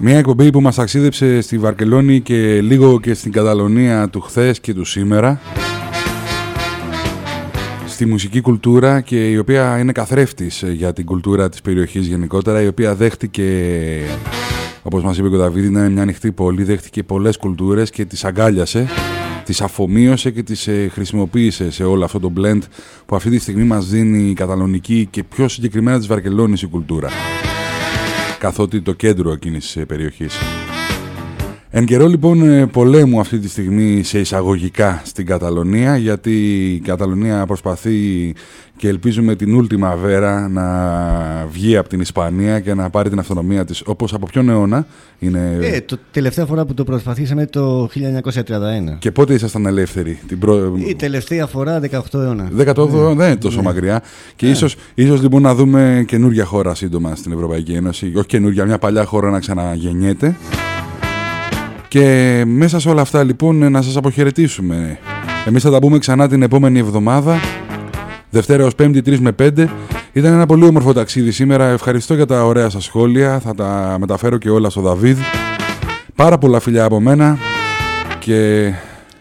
Μια εκπομπή που μας ταξίδεψε στη Βαρκελόνη και λίγο και στην Καταλωνία του χθες και του σήμερα. Στη μουσική κουλτούρα και η οποία είναι καθρέφτης ε, για την κουλτούρα της περιοχής γενικότερα, η οποία δέχτηκε, όπως μας είπε και ο Δαβίδη, να είναι μια ανοιχτή πόλη, δέχτηκε πολλές κουλτούρες και τις αγκάλιασε τις αφομοίωσε και τις ε, χρησιμοποίησε σε όλο αυτό το blend που αυτή τη στιγμή μας δίνει η καταλωνική και πιο συγκεκριμένα της Βαρκελόνης η κουλτούρα καθότι το κέντρο εκείνης της ε, περιοχής. Εν καιρό λοιπόν ε, πολέμου αυτή τη στιγμή σε εισαγωγικά στην Καταλωνία γιατί η Καταλωνία προσπαθεί και ελπίζουμε την ούλτιμα βέρα να βγει από την Ισπανία και να πάρει την αυτονομία της όπως από ποιον αιώνα είναι... Ε, το τελευταία φορά που το προσπαθήσαμε το 1931. Και πότε ήσασταν ελεύθεροι την προ... Η τελευταία φορά 18 αιώνα. 18 δεν είναι τόσο μακριά. Και ίσως, ίσως λοιπόν να δούμε καινούργια χώρα σύντομα στην Ευρωπαϊκή Ένωση. Όχι καινούργια, μια παλιά χώρα να ξαναγεννιέται. Και μέσα σε όλα αυτά λοιπόν να σας αποχαιρετήσουμε. Εμείς θα τα πούμε ξανά την επόμενη εβδομάδα. Δευτέρα ως Πέμπτη 3 με 5. Ήταν ένα πολύ όμορφο ταξίδι σήμερα. Ευχαριστώ για τα ωραία σας σχόλια. Θα τα μεταφέρω και όλα στο Δαβίδ. Πάρα πολλά φιλιά από μένα. Και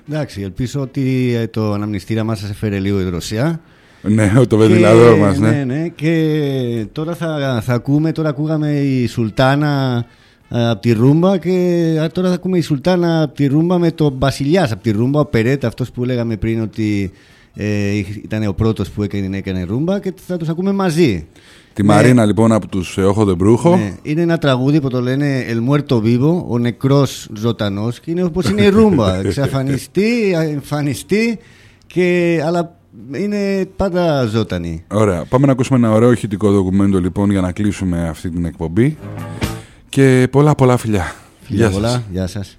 Εντάξει, ελπίζω ότι ε, το αναμνηστήρα μας σας έφερε λίγο η δροσιά. ναι, το βεντιλαδόρ μας, ναι. ναι, ναι. Και τώρα θα, θα ακούμε, τώρα ακούγαμε η Σουλτάνα από τη Ρούμπα και α, τώρα θα ακούμε η Σουλτάνα από τη Ρούμπα με τον Βασιλιάς από τη Ρούμπα, ο Περέτα, αυτός που λέγαμε πριν ότι ε, ήταν ο πρώτος που έκανε, έκανε Ρούμπα και θα τους ακούμε μαζί. Τη Μαρίνα λοιπόν από τους ε, Όχο Δεμπρούχο. Ναι, είναι ένα τραγούδι που το λένε El Muerto Vivo, ο νεκρός ζωντανός και είναι όπως είναι η Ρούμπα, εξαφανιστεί, εμφανιστεί και, αλλά είναι πάντα ζώτανη. Ωραία. Πάμε να ακούσουμε ένα ωραίο ηχητικό δοκουμέντο λοιπόν για να κλείσουμε αυτή την εκπομπή. Και πολλά πολλά φιλιά. Φιλιά Γεια σας. πολλά, γεια σας.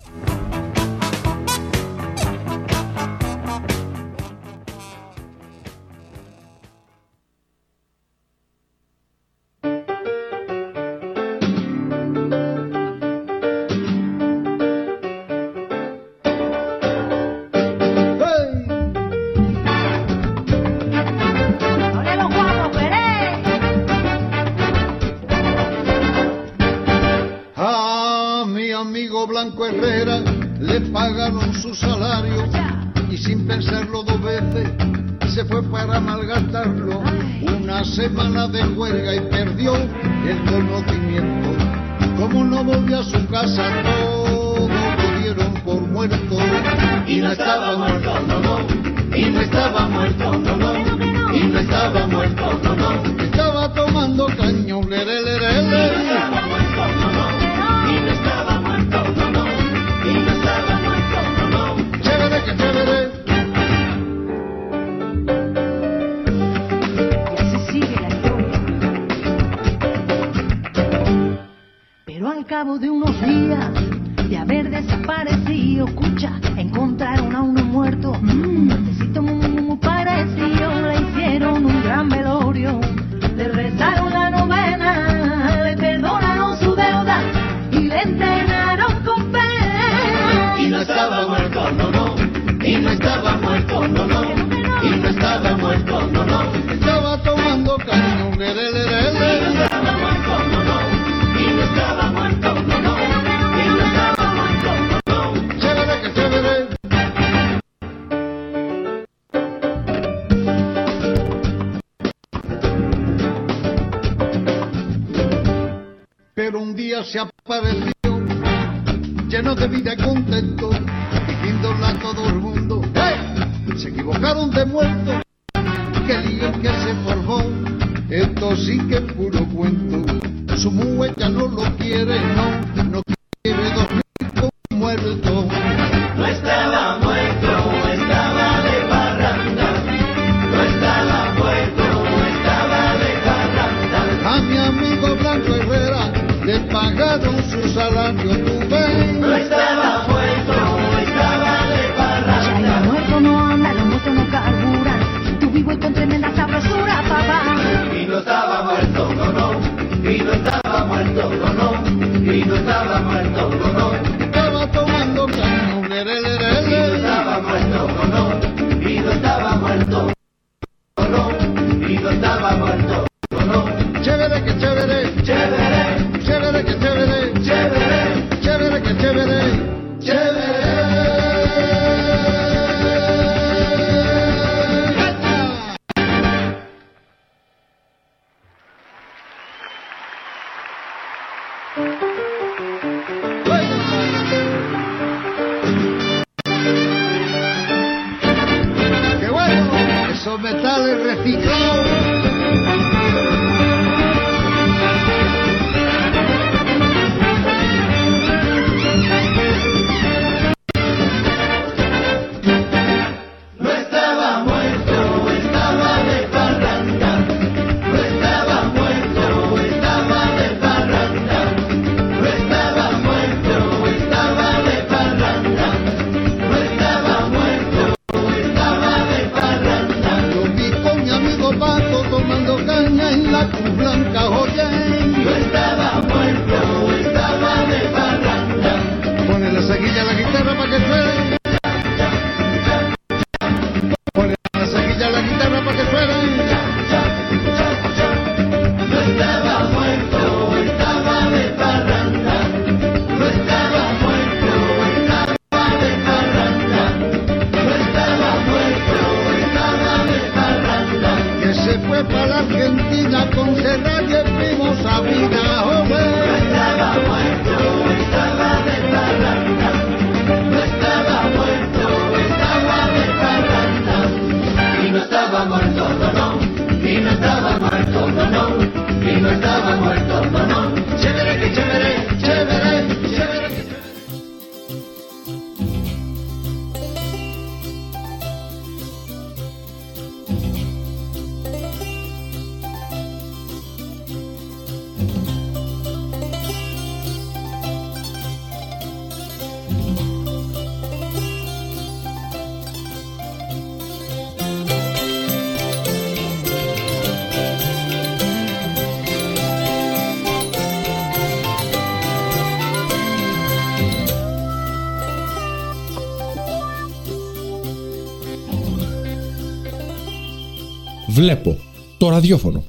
Βλέπω το ραδιόφωνο.